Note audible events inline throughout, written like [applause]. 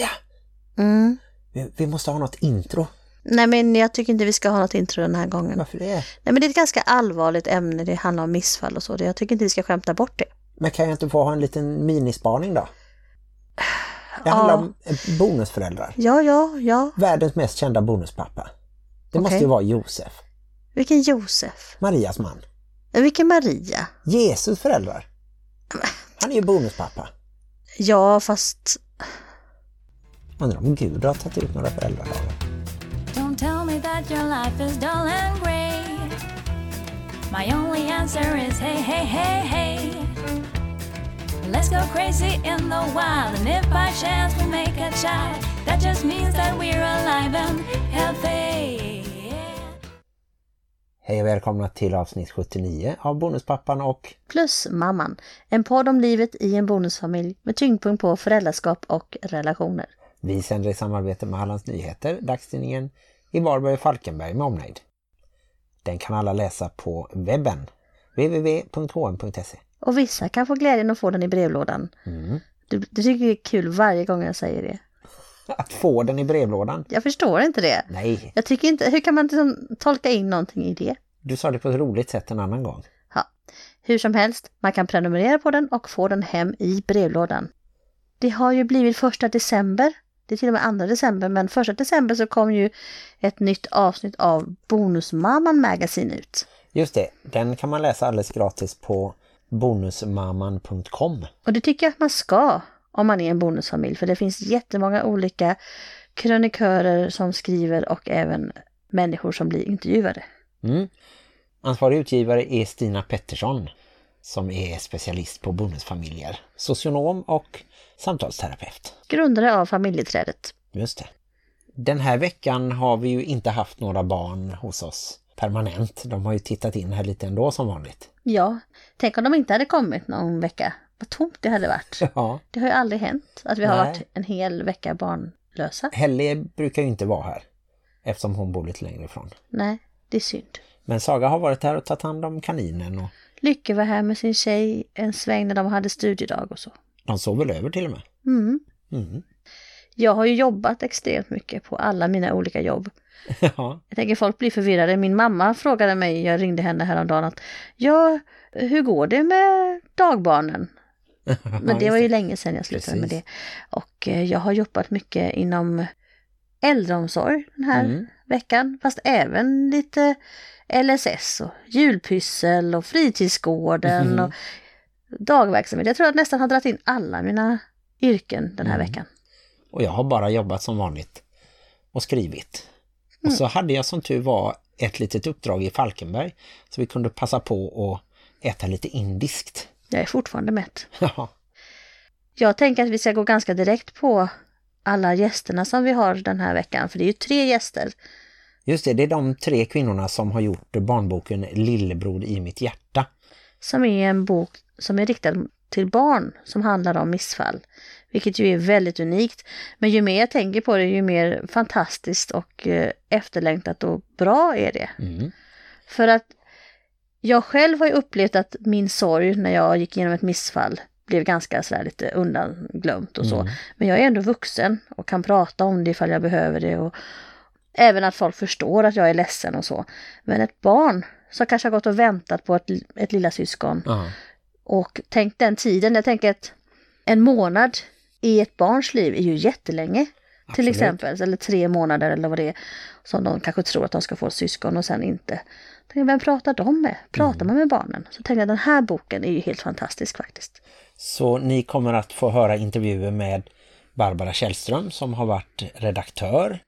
Maria, Mm. vi, vi måste ha något intro. Nej men jag tycker inte vi ska ha något intro den här gången. Varför det? Nej men det är ett ganska allvarligt ämne, det handlar om missfall och så. Jag tycker inte vi ska skämta bort det. Men kan jag inte få ha en liten minispaning då? [sighs] Det Ja. handlar om eh, bonusföräldrar. Ja, ja, ja. Världens mest kända bonuspappa. Det måste Okej. ju vara Josef. Vilken Josef? Marias man. Vilken Maria? Jesus föräldrar. Han är ju bonuspappa. Ja, fast... Undrar om Gud har tagit ut några föräldradagar. Don't tell me that your life is dull and grey. My only answer is hey, hey, hey, hey. Let's go crazy in the wild, and if by chance we make a child, that just means that we're alive and healthy. Hej och välkomna till avsnitt 79 av Bonuspappan och Plus mamman. En podd om livet i en bonusfamilj med tyngdpunkt på föräldraskap och relationer. Vi sänder i samarbete med Hallands Nyheter, dagstidningen i Varberg och Falkenberg med omnejd. Den kan alla läsa på webben www.hm.se. Och vissa kan få glädjen att få den i brevlådan. Mm. Du, du tycker det är kul varje gång jag säger det. [laughs] Att få den i brevlådan? Jag förstår inte det. Nej, Jag tycker inte, hur kan man liksom tolka in någonting i det? du sa det på ett roligt sätt en annan gång. Ja, hur som helst, man kan prenumerera på den och få den hem i brevlådan. Det har ju blivit första december, det är till och med andra december, men första december så kom ju ett nytt avsnitt av Bonusmamman Magazine ut. Just det, den kan man läsa alldeles gratis på bonusmamman.com. Och det tycker jag att man ska om man är en bonusfamilj, för det finns jättemånga olika krönikörer som skriver och även människor som blir intervjuade. Mm. Ansvarig utgivare är Stina Pettersson som är specialist på bonusfamiljer, socionom och samtalsterapeut. Grundare av familjeträdet. Just det. Den här veckan har vi ju inte haft några barn hos oss permanent. De har ju tittat in här lite ändå som vanligt. Ja, tänk om de inte hade kommit någon vecka. Vad tomt det hade varit. [laughs] Ja, Det har ju aldrig hänt att vi har Nej. varit en hel vecka barnlösa. Helle brukar ju inte vara här eftersom hon bor lite längre ifrån. Nej, det är synd. Men Saga har varit här och tagit hand om kaninen och Lycke var här med sin tjej en sväng när de hade studiedag och så. de sov väl över till och med. Mm. Mm. Jag har ju jobbat extremt mycket på alla mina olika jobb. [laughs] Ja, Jag tänker folk blir förvirrade. Min mamma frågade mig, jag ringde henne häromdagen att ja, hur går det med dagbarnen? [laughs] Men det var ju länge sedan jag slutade med Precis. det. Och eh, jag har jobbat mycket inom äldreomsorg den här Mm. veckan. Fast även lite LSS och julpyssel och fritidsgården Mhm. och dagverksamhet. Jag tror att jag nästan har dragit in alla mina yrken den här Mm. veckan. Och jag har bara jobbat som vanligt och skrivit. Och så hade jag som tur var ett litet uppdrag i Falkenberg så vi kunde passa på att äta lite indiskt. Jag är fortfarande mätt. [laughs] Ja, Jag tänker att vi ska gå ganska direkt på alla gästerna som vi har den här veckan. För det är ju tre gäster. Just det, det är de tre kvinnorna som har gjort barnboken Lillebror i mitt hjärta. Som är en bok som är riktad till barn som handlar om missfall. Vilket ju är väldigt unikt. Men ju mer jag tänker på det ju mer fantastiskt och eh, efterlängtat och bra är det. Mm. För att jag själv har ju upplevt att min sorg när jag gick igenom ett missfall blev ganska sådär lite undanglömt och så. Mm. Men jag är ändå vuxen och kan prata om det ifall jag behöver det. Och även att folk förstår att jag är ledsen och så. Men ett barn som kanske har gått och väntat på ett, ett lilla syskon Ja. och tänk den tiden. Jag tänker att en månad i ett barns liv är ju jättelänge. Till Absolut. exempel, eller tre månader eller vad det är. Som de kanske tror att de ska få syskon och sen inte. Tänk, vem pratar de med? Pratar man med barnen? Så tänkte jag den här boken är ju helt fantastisk faktiskt. Så ni kommer att få höra intervjuer med Barbara Källström som har varit redaktör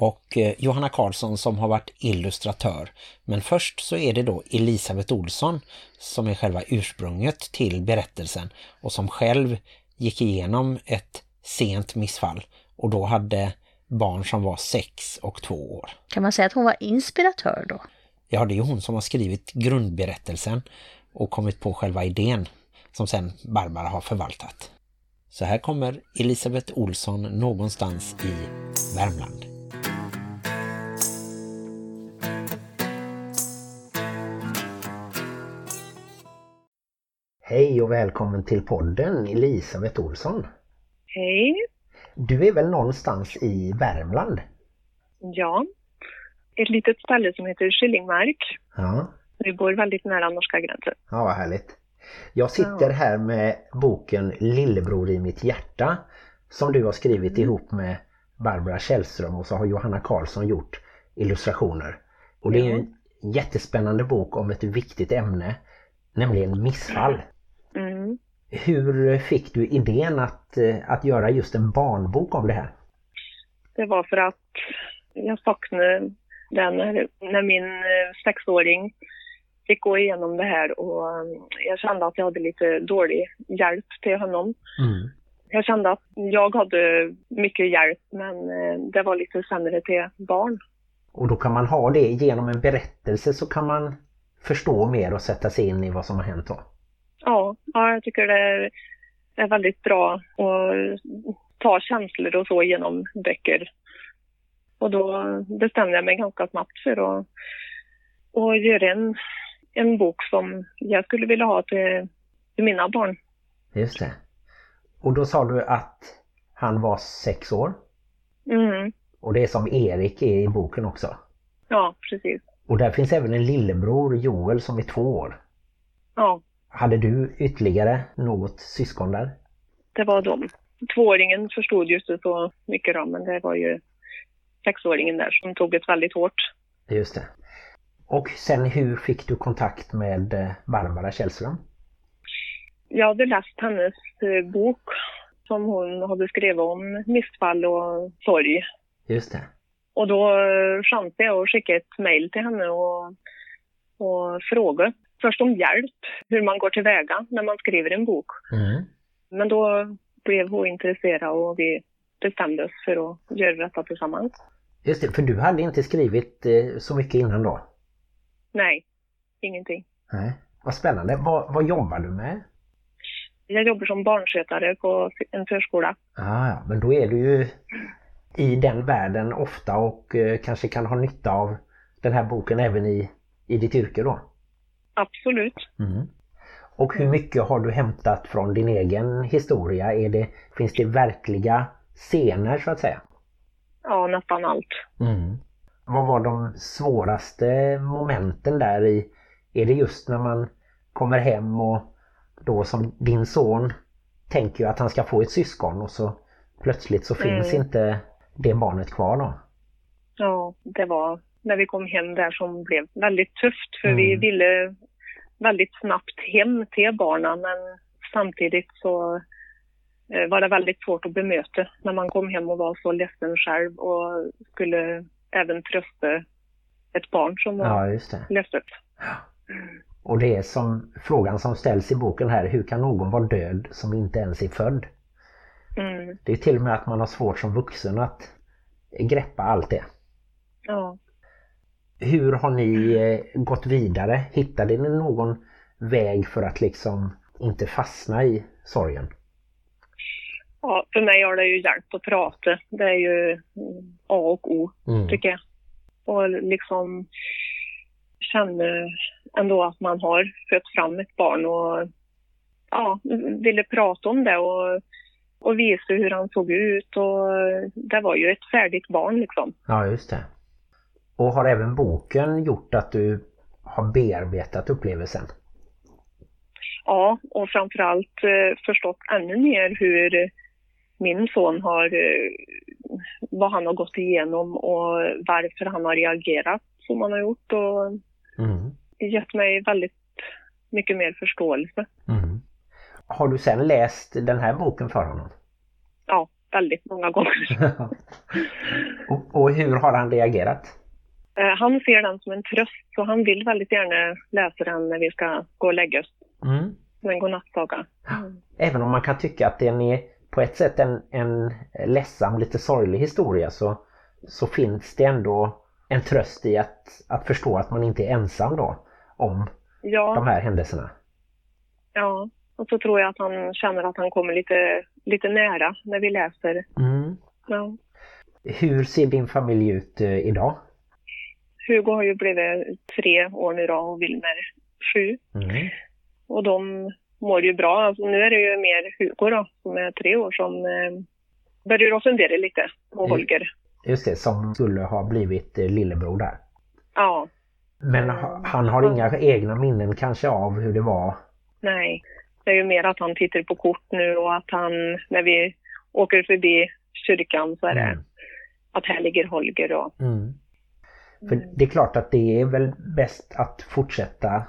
och eh, Johanna Karlsson som har varit illustratör. Men först så är det då Elisabeth Olsson som är själva ursprunget till berättelsen och som själv gick igenom ett sent missfall och då hade barn som var sex och två år. Kan man säga att hon var inspiratör då? Ja, det är ju hon som har skrivit grundberättelsen och kommit på själva idén som sen Barbara har förvaltat. Så här kommer Elisabeth Olsson någonstans i Värmland. Hej och välkommen till podden Elisabeth Olsson. Hej. Du är väl någonstans i Värmland? Ja, ett litet ställe som heter Skillingmark. Ja, Vi bor väldigt nära norska gränsen. ja vad härligt. Jag sitter här med boken Lillebror i mitt hjärta som du har skrivit ihop med Barbara Källström och så har Johanna Karlsson gjort illustrationer. Och det är en jättespännande bok om ett viktigt ämne, nämligen missfall. Mm. Hur fick du idén att, eh, att göra just en barnbok om det här? Det var för att jag saknade den när, när min eh, sexåring fick gå igenom det här och eh, jag kände att jag hade lite dålig hjälp till honom. Mm. Jag kände att jag hade mycket hjälp men det var lite sämre till barn. Och då kan man ha det genom en berättelse så kan man förstå mer och sätta sig in i vad som har hänt då. Ja, ja jag tycker det är, väldigt bra att ta känslor och så genom böcker. Och då bestämde jag mig ganska snabbt för att, att göra en, en bok som jag skulle vilja ha till, till mina barn. Just det. Och då sa du att han var sex år. Mm. Och det är som Erik är i boken också. Ja, precis. Och där finns även en lillebror, Joel, som är två år. Ja, Hade du ytterligare något syskon där? det var de. Tvååringen förstod ju inte så mycket då, men det var ju sexåringen där som tog det väldigt hårt. Just det. Och sen hur fick du kontakt med eh, Barbara Källström? Jag hade läst hennes eh, bok som hon hade skrivit om missfall och sorg. Just det. Och då chansade jag att skicka ett mejl till henne och, och fråga. Först om hjälp, hur man går tillväga när man skriver en bok. Mm. Men då blev hon intresserad och vi bestämde oss för att göra detta tillsammans. Just det, för du hade inte skrivit eh, så mycket innan då? Nej, ingenting. Nej. Vad spännande. Vad, vad jobbar du med? Jag jobbar som barnskötare på en förskola. Ah, ja, men då är du ju i den världen ofta och eh, kanske kan ha nytta av den här boken även i, i ditt yrke då. Absolut. Mm. Och hur mycket har du hämtat från din egen historia? Är det, finns det verkliga scener så att säga? Ja, nästan allt. Mm. Vad var de svåraste momenten där i? Är det just när man kommer hem och då som din son tänker ju att han ska få ett syskon och så plötsligt så finns Mm. inte det barnet kvar då? Ja, det var när vi kom hem där som blev väldigt tufft för vi Mm. ville väldigt snabbt hem till barnen men samtidigt så eh, var det väldigt svårt att bemöta när man kom hem och var så ledsen själv och skulle även trösta ett barn som var Ja, just det. ledset. Och det är som frågan som ställs i boken här, hur kan någon vara död som inte ens är född? Mm. Det är till och med att man har svårt som vuxen att greppa allt det. Ja. Hur har ni eh, gått vidare? Hittade ni någon väg för att liksom inte fastna i sorgen? ja, för mig har det ju hjälpt att prata. Det är ju A och O Mm. tycker jag. Och liksom känna ändå att man har fött fram ett barn och ja, ville prata om det och, och visa hur han såg ut och det var ju ett färdigt barn liksom. Ja, just det. Och har även boken gjort att du har bearbetat upplevelsen? Ja, och framförallt eh, förstått ännu mer hur min son har, eh, vad han har gått igenom och varför han har reagerat som han har gjort och Mm. gett mig väldigt mycket mer förståelse. Mm. Har du sen läst den här boken för honom? Ja, väldigt många gånger. [laughs] och, och hur har han reagerat? Eh, Han ser den som en tröst så han vill väldigt gärna läsa den när vi ska gå och lägga oss. Mm. Som en godnattsaga. Även om man kan tycka att den är på ett sätt en, en ledsam, lite sorglig historia så, så finns det ändå en tröst i att, att förstå att man inte är ensam då om de Ja, här händelserna. ja. Och så tror jag att han känner att han kommer lite, lite nära när vi läser. Mm. Ja. Hur ser din familj ut eh, idag? Hugo har ju blivit tre år nu då och Wilmer sju. Mm. Och de mår ju bra. Alltså, nu är det ju mer Hugo då, som är tre år, som, eh, börjar att fundera lite på Mm. Holger. Just det, som skulle ha blivit eh, lillebror där. Ja, Men ha- han har inga egna minnen kanske av hur det var. nej. Det är ju mer att han tittar på kort nu och att han, när vi åker förbi kyrkan så är det Mm. att här ligger Holger och Mm. För det är klart att det är väl bäst att fortsätta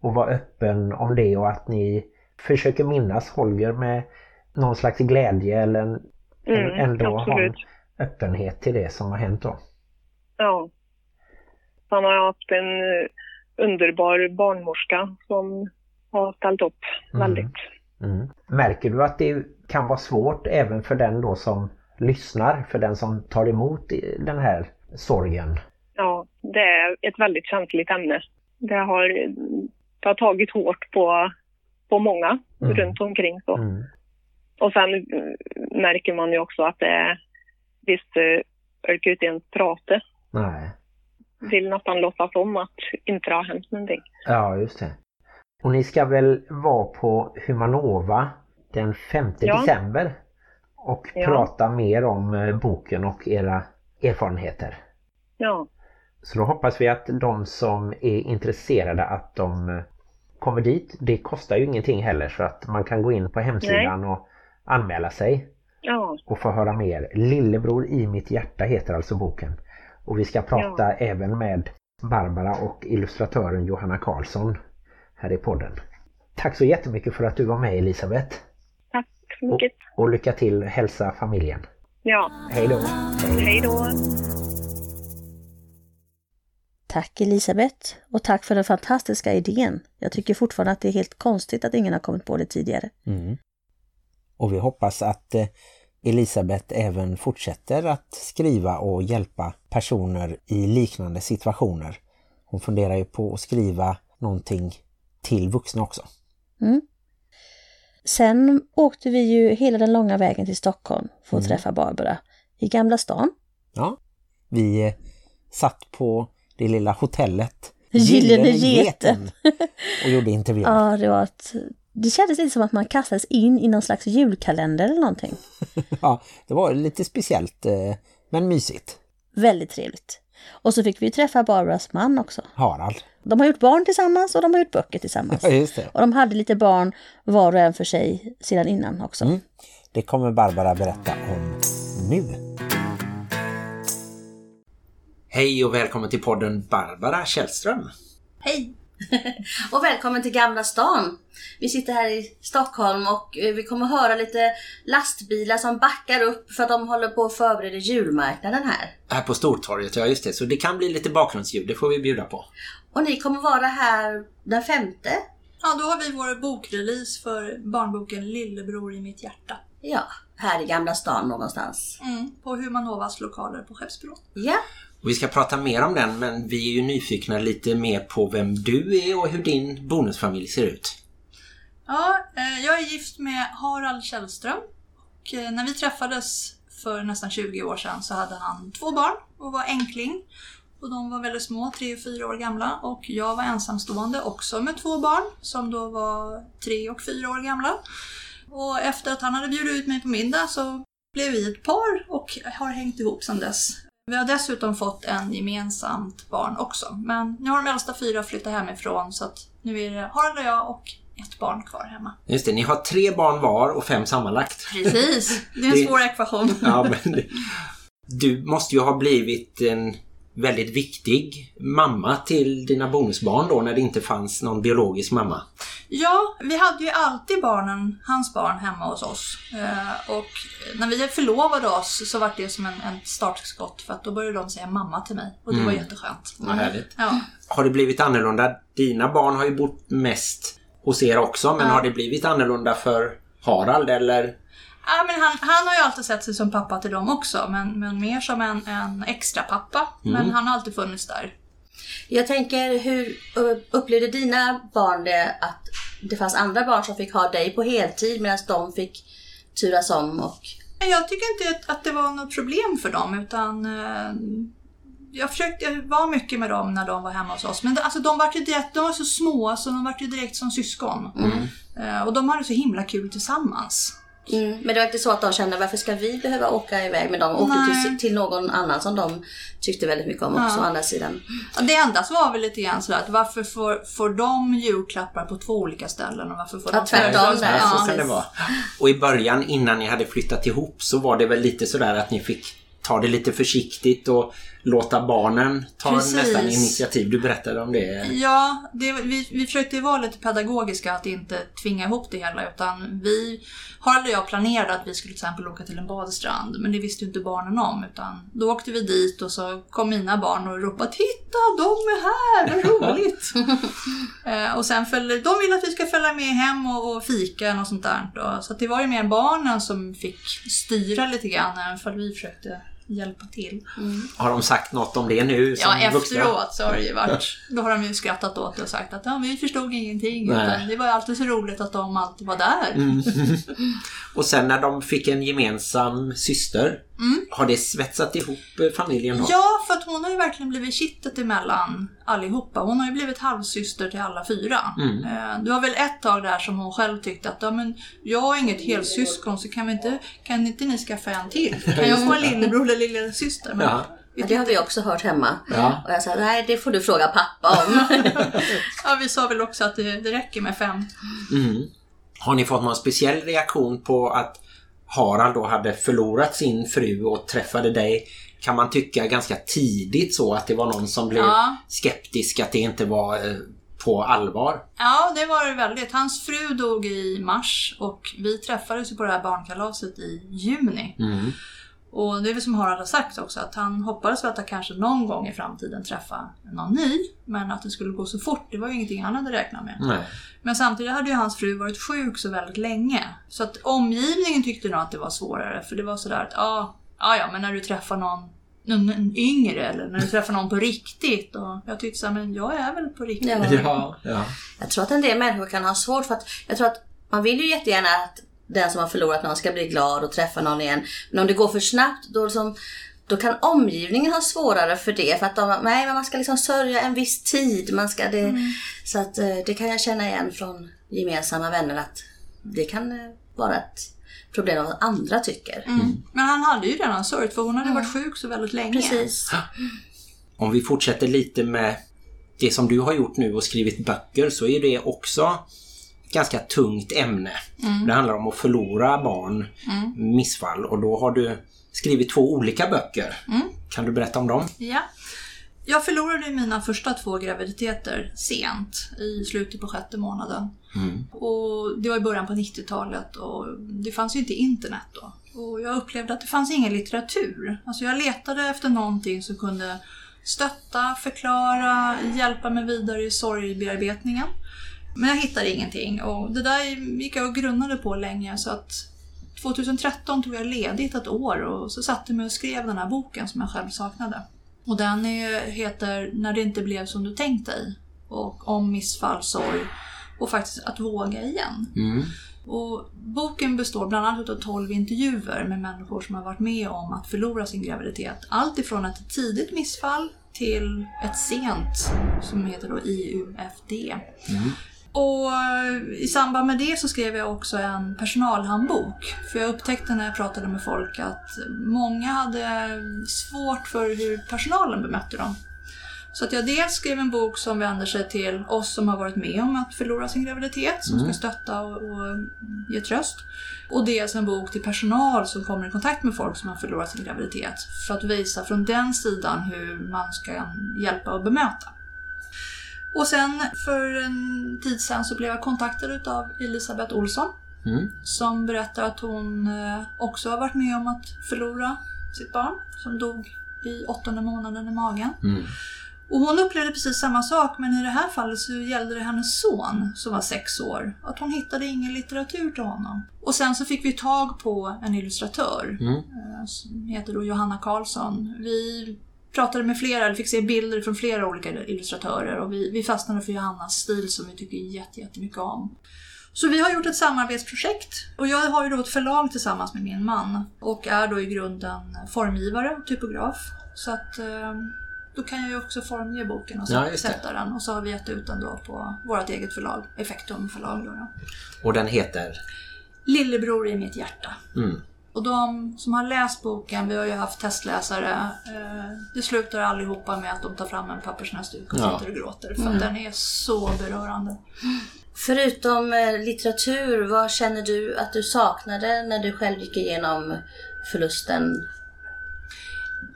och vara öppen om det och att ni försöker minnas Holger med någon slags glädje eller en, mm, ändå ha en absolut. öppenhet till det som har hänt då. Ja. Han har haft en eh, underbar barnmorska som har ställt upp Mm. väldigt. Mm. Märker du att det kan vara svårt även för den då som lyssnar, för den som tar emot den här sorgen? Ja, det är ett väldigt känsligt ämne. Det har, det har tagit hårt på, på många Mm. runt omkring. Så. Mm. Och sen eh, märker man ju också att det är visst eh, orkar inte ens prata. Nej. Vill nästan låtsas om att inte har hänt någonting. Ja, just det. Och ni ska väl vara på Humanova den 5 Ja. december och Ja. prata mer om eh, boken och era erfarenheter. Ja, Så då hoppas vi att de som är intresserade att de eh, kommer dit. Det kostar ju ingenting heller så att man kan gå in på hemsidan och anmäla sig ja, och få höra mer. Lillebror i mitt hjärta heter alltså boken. Och vi ska prata även med Barbara och illustratören Johanna Karlsson här i podden. Tack så jättemycket för att du var med Elisabeth. tack så mycket. Och lycka till, hälsa familjen. Ja, Hej då! hej då. Tack Elisabeth och tack för den fantastiska idén. Jag tycker fortfarande att det är helt konstigt att ingen har kommit på det tidigare. Mm. Och vi hoppas att eh, Elisabeth även fortsätter att skriva och hjälpa personer i liknande situationer. Hon funderar ju på att skriva någonting till vuxna också. Mm. Sen åkte vi ju hela den långa vägen till Stockholm för att Mm. träffa Barbara i Gamla stan. Ja, vi eh, satt på det lilla hotellet Gyllene Geten. [laughs] och gjorde intervjun. Ja, det var att det kändes lite som att man kastades in i någon slags julkalender eller någonting. [laughs] Ja, det var lite speciellt eh, men mysigt. Väldigt trevligt. Och så fick vi träffa Barbaras man också. Harald. De har gjort barn tillsammans och de har gjort böcker tillsammans. [laughs] Ja, just det. Och de hade lite barn var och en för sig sedan innan också. Mm. Det kommer Barbara berätta om nu. Hej och välkommen till podden Barbara Källström. Hej! [laughs] och välkommen till Gamla stan. Vi sitter här i Stockholm och eh, vi kommer höra lite lastbilar som backar upp för att de håller på att förbereda julmarknaden här. Här på Stortorget, ja just det. Så det kan bli lite bakgrundsljud, det får vi bjuda på. Och ni kommer vara här den femte. Ja, då har vi vår bokrelease för barnboken Lillebror i mitt hjärta. Ja, här i Gamla stan någonstans. Mm, på Humanovas lokaler på Skeppsbron. Ja, och vi ska prata mer om den, men vi är ju nyfikna lite mer på vem du är och hur din bonusfamilj ser ut. Ja, eh, jag är gift med Harald Källström. Och eh, när vi träffades för nästan 20 år sedan så hade han två barn och var enkling. Och de var väldigt små, tre och fyra år gamla. Och jag var ensamstående också med två barn som då var tre och fyra år gamla. Och efter att han hade bjudit ut mig på middag så blev vi ett par och har hängt ihop sedan dess. Vi har dessutom fått en gemensamt barn också. Men nu har de äldsta fyra flyttat hemifrån så att nu är det Harald och jag och ett barn kvar hemma. Just det, ni har tre barn var och fem sammanlagt. Precis, det är en Det- svår ekvation. Ja, men det, du måste ju ha blivit en väldigt viktig mamma till dina bonusbarn då när det inte fanns någon biologisk mamma. Ja, vi hade ju alltid barnen, hans barn hemma hos oss. Eh, och när vi förlovade oss så var det som en, en startskott för att då började de säga mamma till mig. Och det var Mm. jätteskönt. Vad härligt. Ja. Har det blivit annorlunda? Dina barn har ju bott mest hos er också, men Ja. har det blivit annorlunda för Harald eller? Ja, men han, han har ju alltid sett sig som pappa till dem också, men, men mer som en, en extra pappa. Men han har alltid funnits där. Jag tänker, hur uh, upplevde dina barn det att det fanns andra barn som fick ha dig på heltid medan de fick turas om och... Jag tycker inte att, det var något problem för dem utan eh, jag försökte vara mycket med dem när de var hemma hos oss. Men alltså, de, var ju direkt, de var så små så de var ju direkt som syskon. Eh, och de hade så himla kul tillsammans. Mm, men det var inte så att de kände varför ska vi behöva åka iväg? Men de åkte till, till någon annan som de tyckte väldigt mycket om också, å andra sidan. Ja, Det enda som var väl lite grann sådär att varför får, får de julklappar på två olika ställen och varför får Ja, de tvärtom där. Ja, så Ja, kan det vara. Och i början innan ni hade flyttat ihop så var det väl lite sådär att ni fick ta det lite försiktigt och låta barnen ta Precis. nästan initiativ. Du berättade om det. Ja, det, vi, vi försökte vara lite pedagogiska att inte tvinga ihop det hela utan vi, Harald och jag planerade att vi skulle till exempel åka till en badstrand men det visste ju inte barnen om utan då åkte vi dit och så kom mina barn och ropade Titta, de är här, vad roligt! [laughs] eh, och sen följde, de ville att vi ska följa med hem och, och fika och sånt där. Då. Så det var ju mer barnen som fick styra lite grann även för vi försökte hjälpa till. Har de sagt något om det nu som Ja, vuxna? efteråt så har det ju varit... Då har de ju skrattat åt det och sagt att ja, vi förstod ingenting. Det var ju alltid så roligt att de alltid var där. Mm. [laughs] Och sen när de fick en gemensam syster, har det svetsat ihop eh, familjen då? Mm. Ja, för att hon har ju verkligen blivit kittet emellan allihopa. Hon har ju blivit halvsyster till alla fyra. Mm. Eh, Det var väl ett tag där som hon själv tyckte att ja, men jag har inget helsyskon så kan, vi inte, kan inte ni skaffa en till? [laughs] Kan jag få en lillebror eller lillasyster? Men Ja. Ja, det har vi också hört hemma. Ja. Och jag sa, nej det får du fråga pappa om. [laughs] Ja, vi sa väl också att det, det räcker med fem. Mm. Har ni fått någon speciell reaktion på att Harald då hade förlorat sin fru och träffade dig? Kan man tycka ganska tidigt så att det var någon som blev Ja. skeptisk att det inte var eh, på allvar? Ja, det var det väldigt. Hans fru dog i mars och vi träffades på det här barnkalaset i juni. Mm. Och det är väl som Harald har sagt också att han hoppades väl att han kanske någon gång i framtiden träffa någon ny. Men att det skulle gå så fort, det var ju ingenting han hade räknat med. Nej. Men samtidigt hade ju hans fru varit sjuk så väldigt länge. Så att omgivningen tyckte nog att det var svårare. För det var sådär att ja, ja, ja men när du träffar någon någon yngre eller när du träffar någon på riktigt. Och jag tyckte så här, men jag är väl på riktigt. Ja. Ja, ja. Jag tror att en del människor kan ha svårt för att jag tror att man vill ju jättegärna att den som har förlorat någon ska bli glad och träffa någon igen. Men om det går för snabbt då, liksom, då kan omgivningen ha svårare för det. För att de, nej, men man ska liksom sörja en viss tid. Man ska det, Så att eh, det kan jag känna igen från gemensamma vänner att det kan eh, vara ett problem vad andra tycker. Mm. Men han hade ju redan sörjt för hon hade varit sjuk så väldigt länge. Precis. Om vi fortsätter lite med det som du har gjort nu och skrivit böcker så är det också ganska tungt ämne. Det handlar om att förlora barn, missfall och då har du skrivit två olika böcker. Kan du berätta om dem? Ja. Jag förlorade mina första två graviditeter sent, i slutet på sjätte månaden. Och det var i början på 90-talet och det fanns ju inte internet då. Och jag upplevde att det fanns ingen litteratur. Alltså jag letade efter någonting som kunde stötta, förklara, hjälpa mig vidare i sorgbearbetningen. Men jag hittade ingenting och det där gick jag och grunnade på länge så att 2013 tog jag ledigt ett år och så satte mig och skrev den här boken som jag själv saknade. Och den heter När det inte blev som du tänkt dig och om missfall, sorg och faktiskt att våga igen. Mm. Och boken består bland annat av 12 intervjuer med människor som har varit med om att förlora sin graviditet. Allt ifrån ett tidigt missfall till ett sent som heter då IUFD. Och i samband med det så skrev jag också en personalhandbok. För jag upptäckte när jag pratade med folk att många hade svårt för hur personalen bemötte dem. Så att jag dels skrev en bok som vänder sig till oss som har varit med om att förlora sin graviditet, som ska stötta och, och ge tröst. Och dels en bok till personal som kommer i kontakt med folk som har förlorat sin graviditet. För att visa från den sidan hur man ska hjälpa och bemöta. Och sen för en tid sedan så blev jag kontaktad av Elisabeth Olsson Mm. som berättar att hon eh, också har varit med om att förlora sitt barn som dog i åttonde månaden i magen. Mm. Och hon upplevde precis samma sak men i det här fallet så gällde det hennes son som var sex år. Att hon hittade ingen litteratur till honom. Och sen så fick vi tag på en illustratör Mm. eh, som heter då Johanna Karlsson. Vi pratade med flera, eller fick se bilder från flera olika illustratörer och vi, vi fastnade för Johannas stil som vi tycker jätte, jättemycket om. Så vi har gjort ett samarbetsprojekt och jag har ju då ett förlag tillsammans med min man och är då i grunden formgivare och typograf. Så att eh, då kan jag ju också formge boken och Ja, sätta den och så har vi gett ut den då på vårt eget förlag, Effektum förlag. Då då. Och den heter? lillebror i mitt hjärta. Mm. Och de som har läst boken, vi har ju haft testläsare, eh, det slutar allihopa med att de tar fram en pappersnäsduk och Ja. sitter och gråter. För att den är så berörande. Förutom eh, litteratur, vad känner du att du saknade när du själv gick igenom förlusten?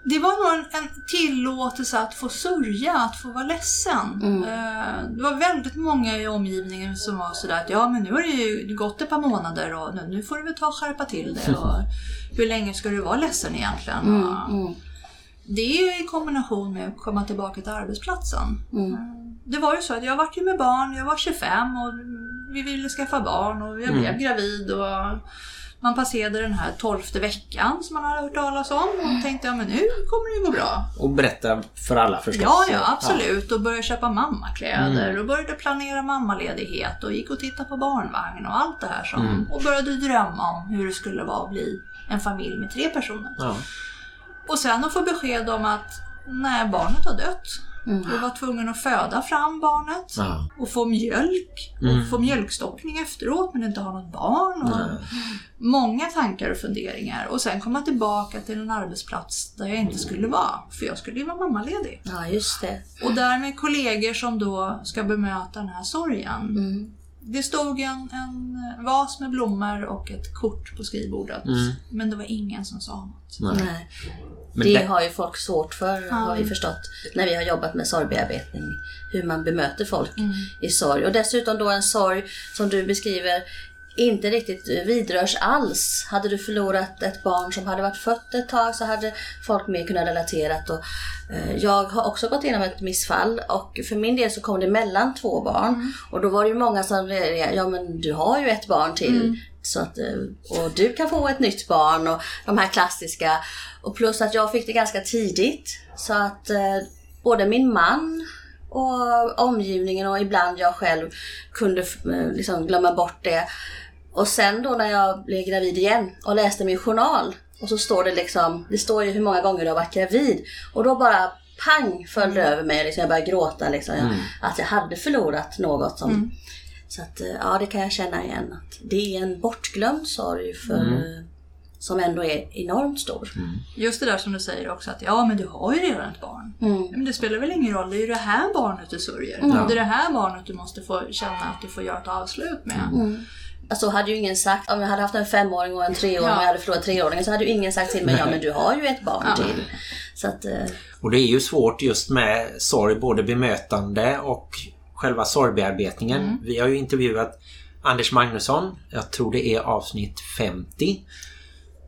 Det var nog en, en tillåtelse att få sörja, att få vara ledsen. Eh, det var väldigt många i omgivningen som var sådär att ja men nu har det ju gått ett par månader och nu, nu får du väl ta och skärpa till det. [laughs] Och hur länge ska du vara ledsen egentligen? Och Mm. Det är ju i kombination med att komma tillbaka till arbetsplatsen. Mm. Det var ju så att jag var ju med barn, jag var 25 och vi ville skaffa barn och jag blev gravid och man passerade den här tolfte veckan som man hade hört talas om och tänkte ja men nu kommer det gå bra. Och berätta för alla förstås. Ja, ja absolut. Och började köpa mammakläder och började planera mammaledighet och gick och tittade på barnvagn och allt det här som, och började drömma om hur det skulle vara att bli en familj med tre personer. Ja. Och sen att få besked om att nej, barnet har dött. Du var tvungen att föda fram barnet Ja. och få mjölk och få mjölkstockning efteråt men inte ha något barn. Och Många tankar och funderingar och sen komma tillbaka till en arbetsplats där jag inte skulle vara för jag skulle ju vara mammaledig. Ja, just det. Och därmed kollegor som då ska bemöta den här sorgen. Mm. Det stod en, en vas med blommor och ett kort på skrivbordet. Men det var ingen som sa något. Nej. Det det- har ju folk svårt för, har vi förstått, när vi har jobbat med sorgbearbetning. Hur man bemöter folk i sorg. Och dessutom då en sorg som du beskriver inte riktigt vidrörs alls. Hade du förlorat ett barn som hade varit fött ett tag så hade folk mer kunnat relatera. Och, eh, jag har också gått igenom ett missfall och för min del så kom det mellan två barn. Och då var det ju många som reagerade, ja men du har ju ett barn till. Så att, eh, och du kan få ett nytt barn och de här klassiska. Och plus att jag fick det ganska tidigt. Så att eh, både min man och omgivningen och ibland jag själv kunde eh, liksom glömma bort det. Och sen då när jag blev gravid igen och läste min journal och så står det liksom, det står ju hur många gånger du har varit gravid. Och då bara pang föll det över mig, liksom, jag började gråta liksom. Jag, Att jag hade förlorat något som... Så att, eh, ja det kan jag känna igen. Att det är en bortglömd sorg för, eh, som ändå är enormt stor. Just det där som du säger också att ja men du har ju redan ett barn. Mm. Men det spelar väl ingen roll, det är ju det här barnet du sörjer. Det är det här barnet du måste få känna att du får göra ett avslut med. Mm. Alltså hade ju ingen sagt, om jag hade haft en femåring och en treåring Ja. och jag hade förlorat treåringen så hade ju ingen sagt till mig, ja men du har ju ett barn till. Så att, eh, Och det är ju svårt just med sorg, både bemötande och själva sorgbearbetningen. Mm. Vi har ju intervjuat Anders Magnusson, jag tror det är avsnitt 50.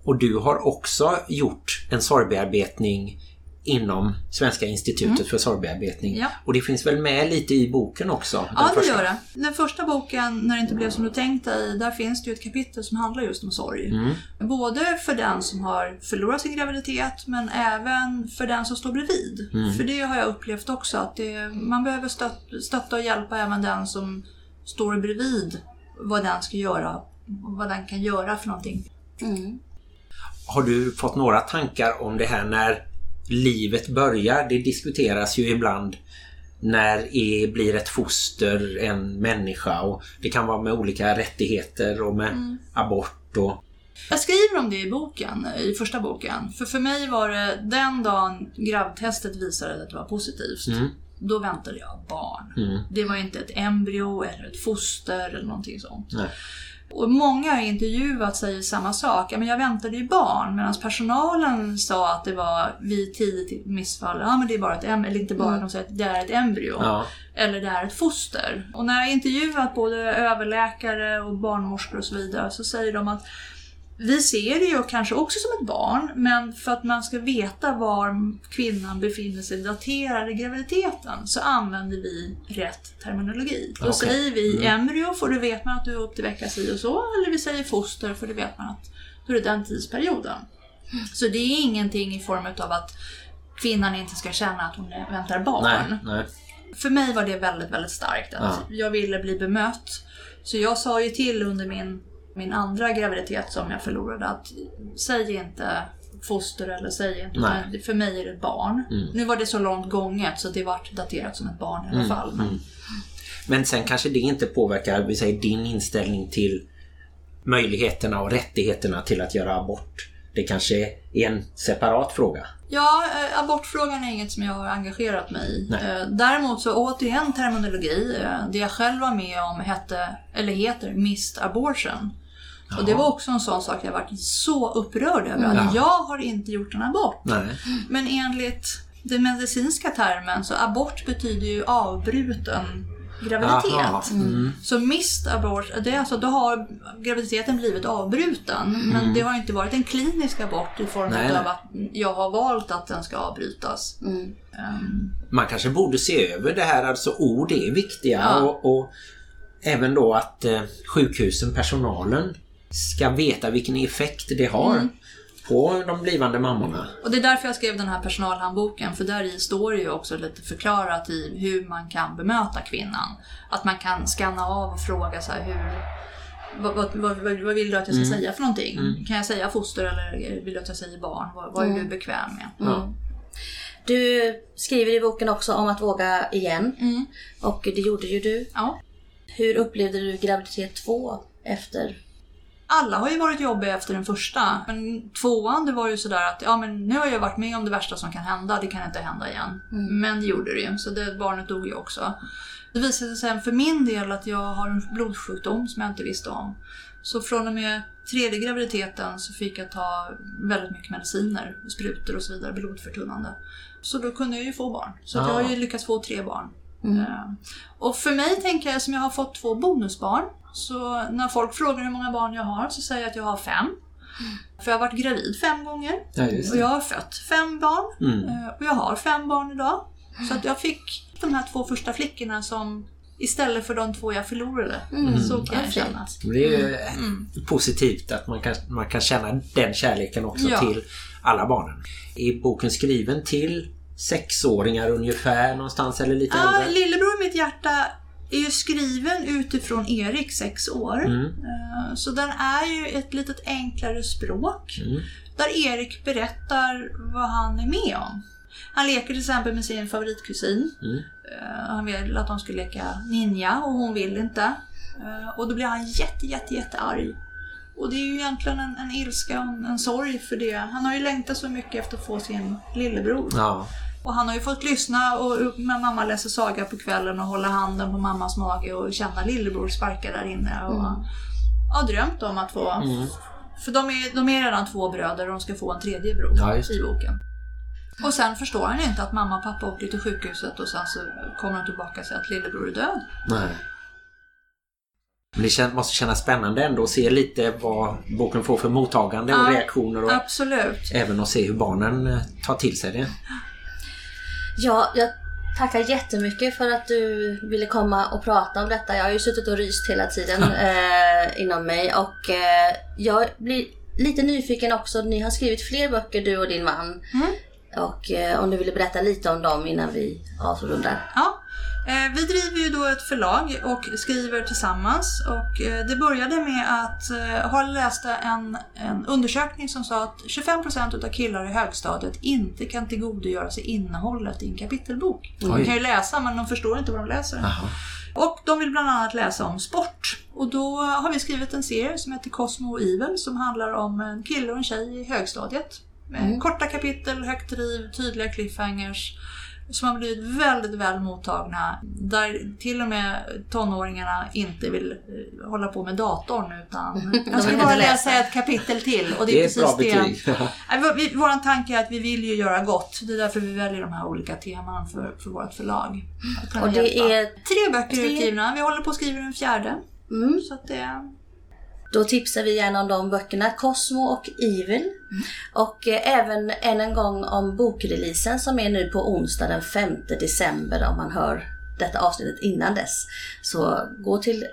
Och du har också gjort en sorgbearbetning inom Svenska institutet för sorgbearbetning. Mm. Ja. Och det finns väl med lite i boken också? den Ja, det första. gör det. Den första boken, När det inte blev som du tänkt dig, där finns det ju ett kapitel som handlar just om sorg. Mm. Både för den som har förlorat sin graviditet, men även för den som står bredvid. Mm. För det har jag upplevt också, att det, man behöver stöt, stötta och hjälpa även den som står bredvid vad den ska göra, vad den kan göra för någonting. mm. Har du fått några tankar om det här när livet börjar? Det diskuteras ju ibland när är, blir ett foster en människa och det kan vara med olika rättigheter och med abort och... Jag skriver om det i boken, i första boken. För för mig var det den dagen gravtestet visade att det var positivt. Mm. Då väntade jag barn. Mm. Det var inte ett embryo eller ett foster eller någonting sånt. Nej. Och många jag har intervjuat säger samma sak. Ja, men jag väntade ju barn. Medan personalen sa att det var vid tidigt missfall. Ja men det är bara ett embryo. Eller inte bara, de säger att det är ett embryo. Ja. Eller det är ett foster. Och när jag intervjuat både överläkare och barnmorskor och så vidare så säger de att vi ser det ju kanske också som ett barn, men för att man ska veta var kvinnan befinner sig daterad i graviditeten så använder vi rätt terminologi. Då Okej. säger vi embryo för då vet man att du är upp till vecka si och så, eller vi säger foster för då vet man att då är det den tidsperioden. Så det är ingenting i form av att kvinnan inte ska känna att hon väntar barn. Nej, nej. För mig var det väldigt, väldigt starkt. Att Ja. Jag ville bli bemött. Så jag sa ju till under min, min andra graviditet som jag förlorade att säg inte foster eller säg inte. Mm. utan för mig är det ett barn. Nu var det så långt gånget så det vart daterat som ett barn i alla fall. Men, Men sen kanske det inte påverkar vi säger, din inställning till möjligheterna och rättigheterna till att göra abort. Det kanske är en separat fråga. Ja, eh, abortfrågan är inget som jag har engagerat mig i. Eh, Däremot så återigen terminologi. eh, Det jag själv var med om hette, eller heter missed abortion. Och det var också en sån sak jag varit så upprörd över. Att Ja. jag har inte gjort en abort. Nej. Men enligt den medicinska termen så abort betyder ju avbruten graviditet. Mm. Så missed abort, det är alltså, då har graviditeten blivit avbruten. Men det har inte varit en klinisk abort i form Mm. Nej, av att jag har valt att den ska avbrytas. Mm. Ehm, Man kanske borde se över det här, alltså ord är viktiga Ja. och, och även då att eh, sjukhusen, personalen ska veta vilken effekt det har Mm. på de blivande mammorna. och det är därför jag skrev den här personalhandboken. För där i står det ju också lite förklarat i hur man kan bemöta kvinnan. Att man kan scanna av och fråga så här hur vad, vad, vad, vad vill du att jag ska säga för någonting? Kan jag säga foster eller vill du att jag säger barn? Vad, vad är du bekväm med? Ja. Du skriver i boken också om att våga igen. Mm. Och det gjorde ju du. Ja. Hur upplevde du graviditet två efter? Alla har ju varit jobbiga efter den första. Men tvåan det var ju sådär att ja, men nu har jag varit med om det värsta som kan hända. Det kan inte hända igen. Men det gjorde det ju. Så det, barnet dog ju också. Det visade sig sen för min del att jag har en blodsjukdom som jag inte visste om. Så från och med tredje graviditeten så fick jag ta väldigt mycket mediciner, sprutor och så vidare, blodförtunnande. Så då kunde jag ju få barn. Så att jag har ju lyckats få tre barn. Eh, Och för mig tänker jag som jag har fått två bonusbarn. Så när folk frågar hur många barn jag har så säger jag att jag har fem. För jag har varit gravid fem gånger. Ja, Och jag har fött fem barn. Mm. Eh, Och jag har fem barn idag. Så att jag fick de här två första flickorna som istället för de två jag förlorade. Så kan Ja, jag känna. Det är ju positivt att man kan, man kan känna den kärleken också Ja. till alla barnen. Är boken skriven till sexåringar ungefär någonstans eller lite Ah, äldre? Lillebror i mitt hjärta är ju skriven utifrån Erik, sex år. Mm. Eh, Så den är ju ett litet enklare språk. Mm. Där Erik berättar vad han är med om. Han leker till exempel med sin favoritkusin. Mm. Eh, Han vill att de ska leka ninja och hon vill inte. Eh, Och då blir han jätte, jätte, jätte arg. Och det är ju egentligen en, en ilska och en, en sorg för det. Han har ju längtat så mycket efter att få sin lillebror. Ja. Och han har ju fått lyssna och när mamma läser saga på kvällen och hålla handen på mammas mage och känna lillebror sparka där inne. Och har drömt om att få... Mm. För de är, de är redan två bröder och de ska få en tredje bror Ja, i boken. Och sen förstår han inte att mamma och pappa åker till sjukhuset och sen så kommer de tillbaka och säger att lillebror är död. Nej. Det måste kännas spännande ändå att se lite vad boken får för mottagande och Ja, reaktioner och Absolut. även att se hur barnen eh, tar till sig det. Ja, jag tackar jättemycket för att du ville komma och prata om detta. Jag har ju suttit och ryst hela tiden [laughs] eh, inom mig och eh, jag blir lite nyfiken också. Ni har skrivit fler böcker du och din man. Och eh, om du ville berätta lite om dem innan vi avrundar. Ja. Eh, Vi driver ju då ett förlag och skriver tillsammans. Och eh, det började med att eh, läste en, en undersökning som sa att 25% av killar i högstadiet inte kan tillgodogöra sig innehållet i en kapitelbok. De Oj. kan ju läsa men de förstår inte vad de läser. Jaha. Och de vill bland annat läsa om sport. Och då har vi skrivit en serie som heter Cosmo och Evil som handlar om en kille och en tjej i högstadiet. Med Korta kapitel, högt driv, tydliga cliffhangers. Som har blivit väldigt väl mottagna. Där till och med tonåringarna inte vill eh, hålla på med datorn utan [laughs] jag ska bara läsa ett kapitel till. Och det Det är är ett bra precis det. betyg. Nej, [laughs] vår- tanke är att vi vill ju göra gott. Det är därför vi väljer de här olika teman för, för vårt förlag. Och det hjälpa. är Tre böcker Tre. utgivna. Vi håller på att skriva den fjärde. Mm. Så att det... Då tipsar vi gärna om de böckerna, Cosmo och Evil. Och eh, även än en gång om bokreleasen som är nu på onsdag den 5 december om man hör detta avsnittet innan dess. Så gå till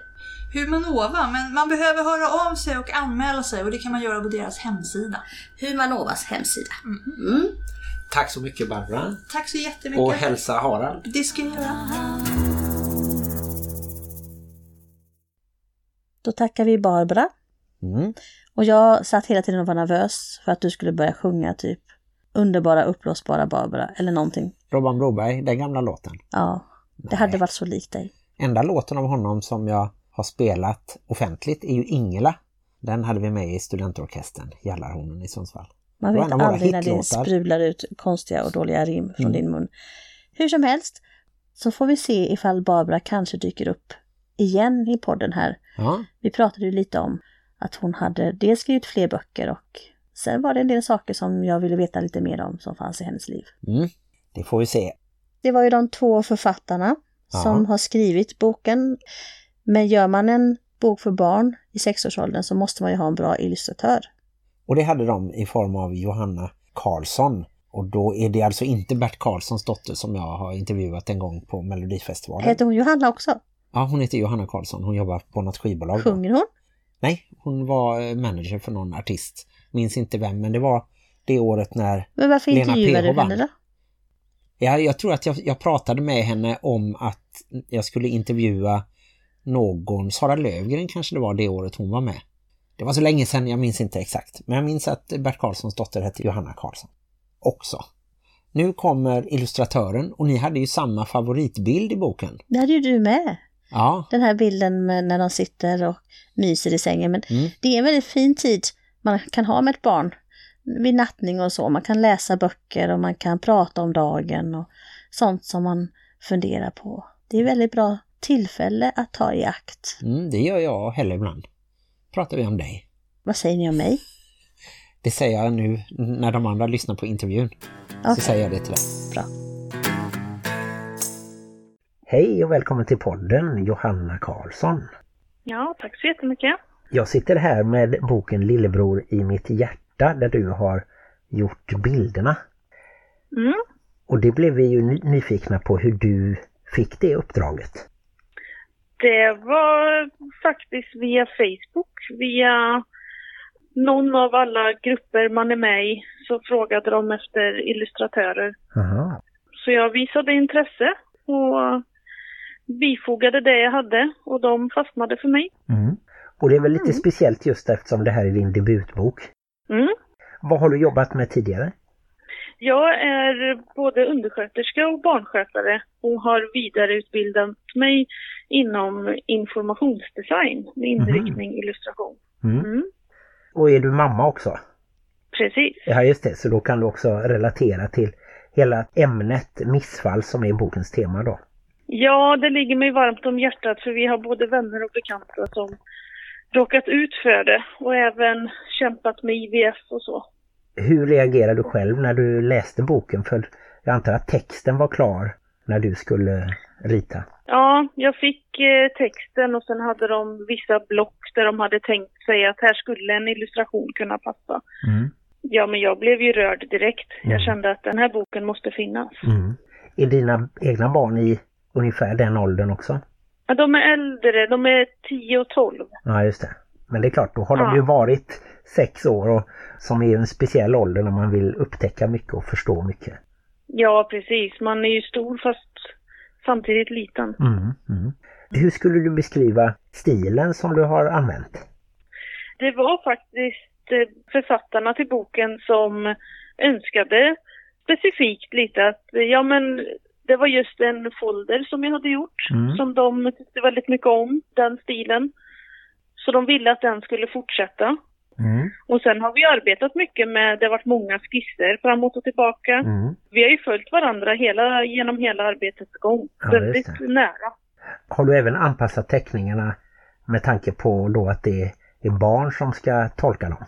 Humanova, men man behöver höra av sig och anmäla sig och det kan man göra på deras hemsida. Humanovas hemsida. Mm. Tack så mycket Barbara. Tack så jättemycket. Och hälsa Harald. det ska jag göra. Då tackar vi Barbara. Mm. Och jag satt hela tiden och var nervös för att du skulle börja sjunga typ Underbara uppblåsbara Barbara eller någonting. Robban Broberg, den gamla låten. Ja, det hade varit så likt dig. Enda låten av honom som jag har spelat offentligt är ju Ingela. Den hade vi med i studentorkestern Jallarhornen i Sundsvall. Man vet aldrig när det sprudlar ut konstiga och dåliga rim från Mm. din mun. Hur som helst så får vi se ifall Barbara kanske dyker upp igen i podden här. Ja, Vi pratade ju lite om att hon hade dels skrivit fler böcker och sen var det en del saker som jag ville veta lite mer om som fanns i hennes liv. mm. det får vi se. Det var ju de två författarna Ja. som har skrivit boken. Men gör man en bok för barn i sexårsåldern så måste man ju ha en bra illustratör. Och det hade de i form av Johanna Karlsson. Och då är det alltså inte Bert Karlssons dotter som jag har intervjuat en gång på Melodifestivalen. Heter hon Johanna också? Ja, hon heter Johanna Karlsson. Hon jobbar på något skivbolag. Sjunger hon? Nej, hon var eh, manager för någon artist. Minns inte vem, men det var det året när... Men varför Lena intervjuar PH du henne då? Ja, jag tror att jag, jag pratade med henne om att jag skulle intervjua någon, Sara Lövgren kanske det var det året hon var med. Det var så länge sedan, jag minns inte exakt. Men jag minns att Bert Karlssons dotter hette Johanna Karlsson. Också. Nu kommer illustratören och ni hade ju samma favoritbild i boken. Det hade ju du med. Ja, Den här bilden med när de sitter och myser i sängen. Men Mm. det är en väldigt fin tid man kan ha med ett barn. Vid nattning och så. Man kan läsa böcker och man kan prata om dagen och sånt som man funderar på. Det är ett väldigt bra tillfälle att ta i akt. mm, det gör jag heller ibland. Pratar vi om dig. Vad säger ni om mig? Det säger jag nu när de andra lyssnar på intervjun. Så Okej. säger jag det till dig. Bra. Hej och välkommen till podden Johanna Karlsson. Ja, tack så jättemycket. Jag sitter här med boken Lillebror i mitt hjärta där du har gjort bilderna. Mm. Och det blev vi ju ny- nyfikna på hur du fick det uppdraget. Det var faktiskt via Facebook, via någon av alla grupper man är med i så frågade de efter illustratörer. Aha. Så jag visade intresse och bifogade det jag hade och de fastnade för mig. Mm. Och det är väl lite speciellt just eftersom det här är din debutbok. Mm. Vad har du jobbat med tidigare? Jag är både undersköterska och barnskötare och har vidareutbildat mig inom informationsdesign med inriktning illustration. Mm. Mm. Och är du mamma också? Precis. Ja just det, så då kan du också relatera till hela ämnet missfall som är bokens tema då. Ja, det ligger mig varmt om hjärtat för vi har både vänner och bekanta som råkat ut för det och även kämpat med IVF och så. Hur reagerade du själv när du läste boken? För jag antar att texten var klar när du skulle rita. Ja, jag fick eh, texten och sen hade de vissa block där de hade tänkt sig att här skulle en illustration kunna passa. Mm. Ja, men jag blev ju rörd direkt. Mm. Jag kände att den här boken måste finnas. Mm. Är dina egna barn i ungefär den åldern också? Ja, de är äldre, de är 10 och 12. Ja just det. Men det är klart, då har de Ja. ju varit sex år och som är en speciell ålder när man vill upptäcka mycket och förstå mycket. Ja, precis. Man är ju stor fast samtidigt liten. Mm. Mm. Hur skulle du beskriva stilen som du har använt? Det var faktiskt eh, författarna till boken som önskade specifikt lite att, ja men det var just en folder som jag hade gjort Mm. som de tyckte väldigt mycket om, den stilen. Så de ville att den skulle fortsätta. Mm. Och sen har vi arbetat mycket med, det har varit många skisser framåt och tillbaka. Mm. Vi har ju följt varandra hela, genom hela arbetets gång. Ja, väldigt nära. Har du även anpassat teckningarna med tanke på då att det är barn som ska tolka dem?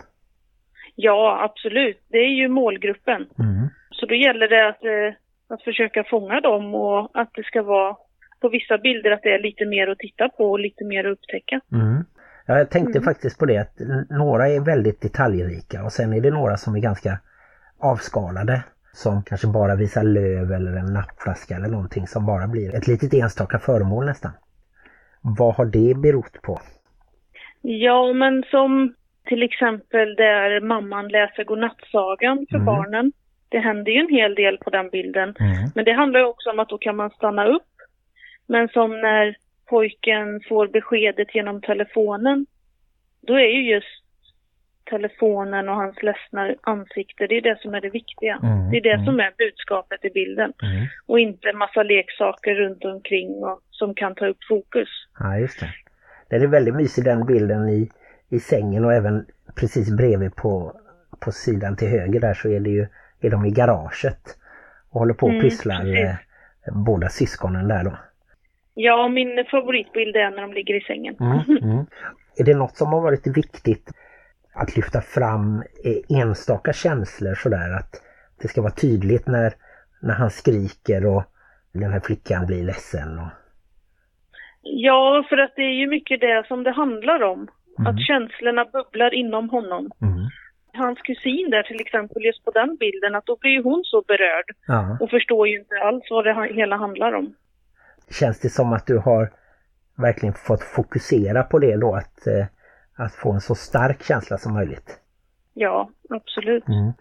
Ja, absolut. Det är ju målgruppen. Mm. Så då gäller det att, eh, att försöka fånga dem och att det ska vara på vissa bilder att det är lite mer att titta på och lite mer att upptäcka. Mm. Ja, jag tänkte Mm. faktiskt på det att några är väldigt detaljrika och sen är det några som är ganska avskalade. Som kanske bara visar löv eller en nappflaska eller någonting som bara blir ett litet enstaka föremål nästan. Vad har det berott på? Ja, men som till exempel där mamman läser godnattsagan för Mm. barnen. Det händer ju en hel del på den bilden. Mm. Men det handlar ju också om att då kan man stanna upp. Men som när pojken får beskedet genom telefonen, då är ju just telefonen och hans ledsna ansikte, det är det som är det viktiga. Mm, Det är det mm. som är budskapet i bilden. Mm. Och inte massa leksaker runt omkring och, som kan ta upp fokus. Ja, just det. Den är väldigt mysig den bilden i, i sängen och även precis bredvid på, på sidan till höger där så är det ju är de i garaget och håller på och Mm, pysslar eh, båda syskonen där då. Ja, min favoritbild är när de ligger i sängen. Mm, [laughs] mm. Är det något som har varit viktigt att lyfta fram eh, enstaka känslor sådär att det ska vara tydligt när, när han skriker och den här flickan blir ledsen och Ja, för att det är ju mycket det som det handlar om. Mm. Att känslorna bubblar inom honom. mm. Hans kusin där till exempel, just på den bilden, att då blir hon så berörd ja. och förstår ju inte alls vad det hela handlar om. Känns det som att du har verkligen fått fokusera på det då att, eh, att få en så stark känsla som möjligt? Ja, absolut. Mm.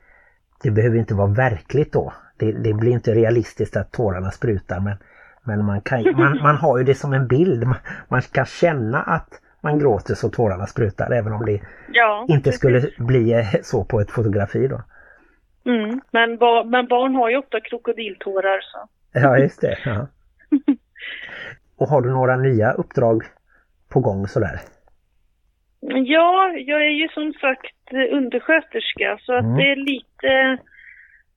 Det behöver inte vara verkligt då. Det, det blir inte realistiskt att tårarna sprutar men, men man, kan, man, man har ju det som en bild. Man, man kan känna att man gråter så tårarna sprutar även om det Ja, inte precis. skulle bli eh, så på ett fotografi då. Mm. Men, ba- men barn har ju ofta krokodiltårar så. Ja just det. Ja. [laughs] Och har du några nya uppdrag på gång sådär? Ja, jag är ju som sagt eh, undersköterska så att Mm. det är lite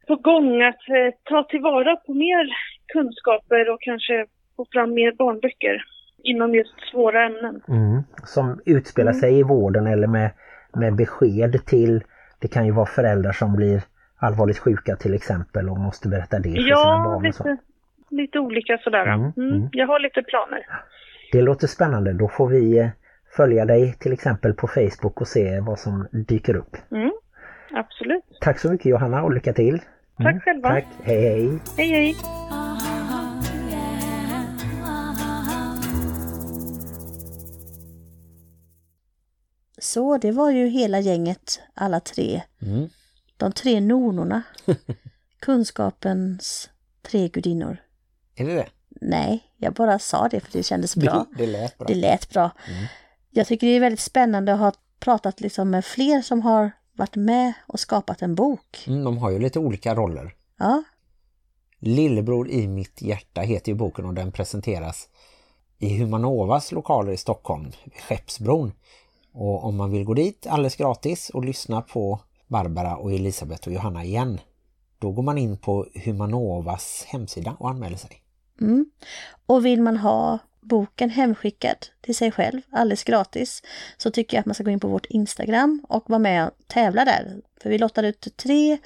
på gång att eh, ta tillvara på mer kunskaper och kanske få fram mer barnböcker inom just svåra ämnen. Mm. Som utspelar sig i vården eller med, med besked till, det kan ju vara föräldrar som blir allvarligt sjuka till exempel och måste berätta det för sina Ja, barn och så. lite, lite olika sådär. Mm, Mm, mm. Jag har lite planer. Det låter spännande, då får vi eh, följa dig till exempel på Facebook och se vad som dyker upp. Mm, absolut. Tack så mycket Johanna och lycka till! Mm, Tack själva. Tack, hej hej! Hej hej! Så det var ju hela gänget, alla tre. Mm. De tre nornorna. [laughs] Kunskapens tre gudinnor. Är det det? Nej, jag bara sa det för det kändes bra. Det, det lät bra. Det lät bra. Mm. Jag tycker det är väldigt spännande att ha pratat liksom med fler som har varit med och skapat en bok. Mm, de har ju lite olika roller. Ja, Lillebror i mitt hjärta heter ju boken och den presenteras i Humanovas lokaler i Stockholm, Skeppsbron. Och om man vill gå dit alldeles gratis och lyssna på Barbara och Elisabeth och Johanna igen, då går man in på Humanovas hemsida och anmäler sig. Mm. Och vill man ha boken hemskickad till sig själv alldeles gratis så tycker jag att man ska gå in på vårt Instagram och vara med och tävla där. För vi lottar ut tre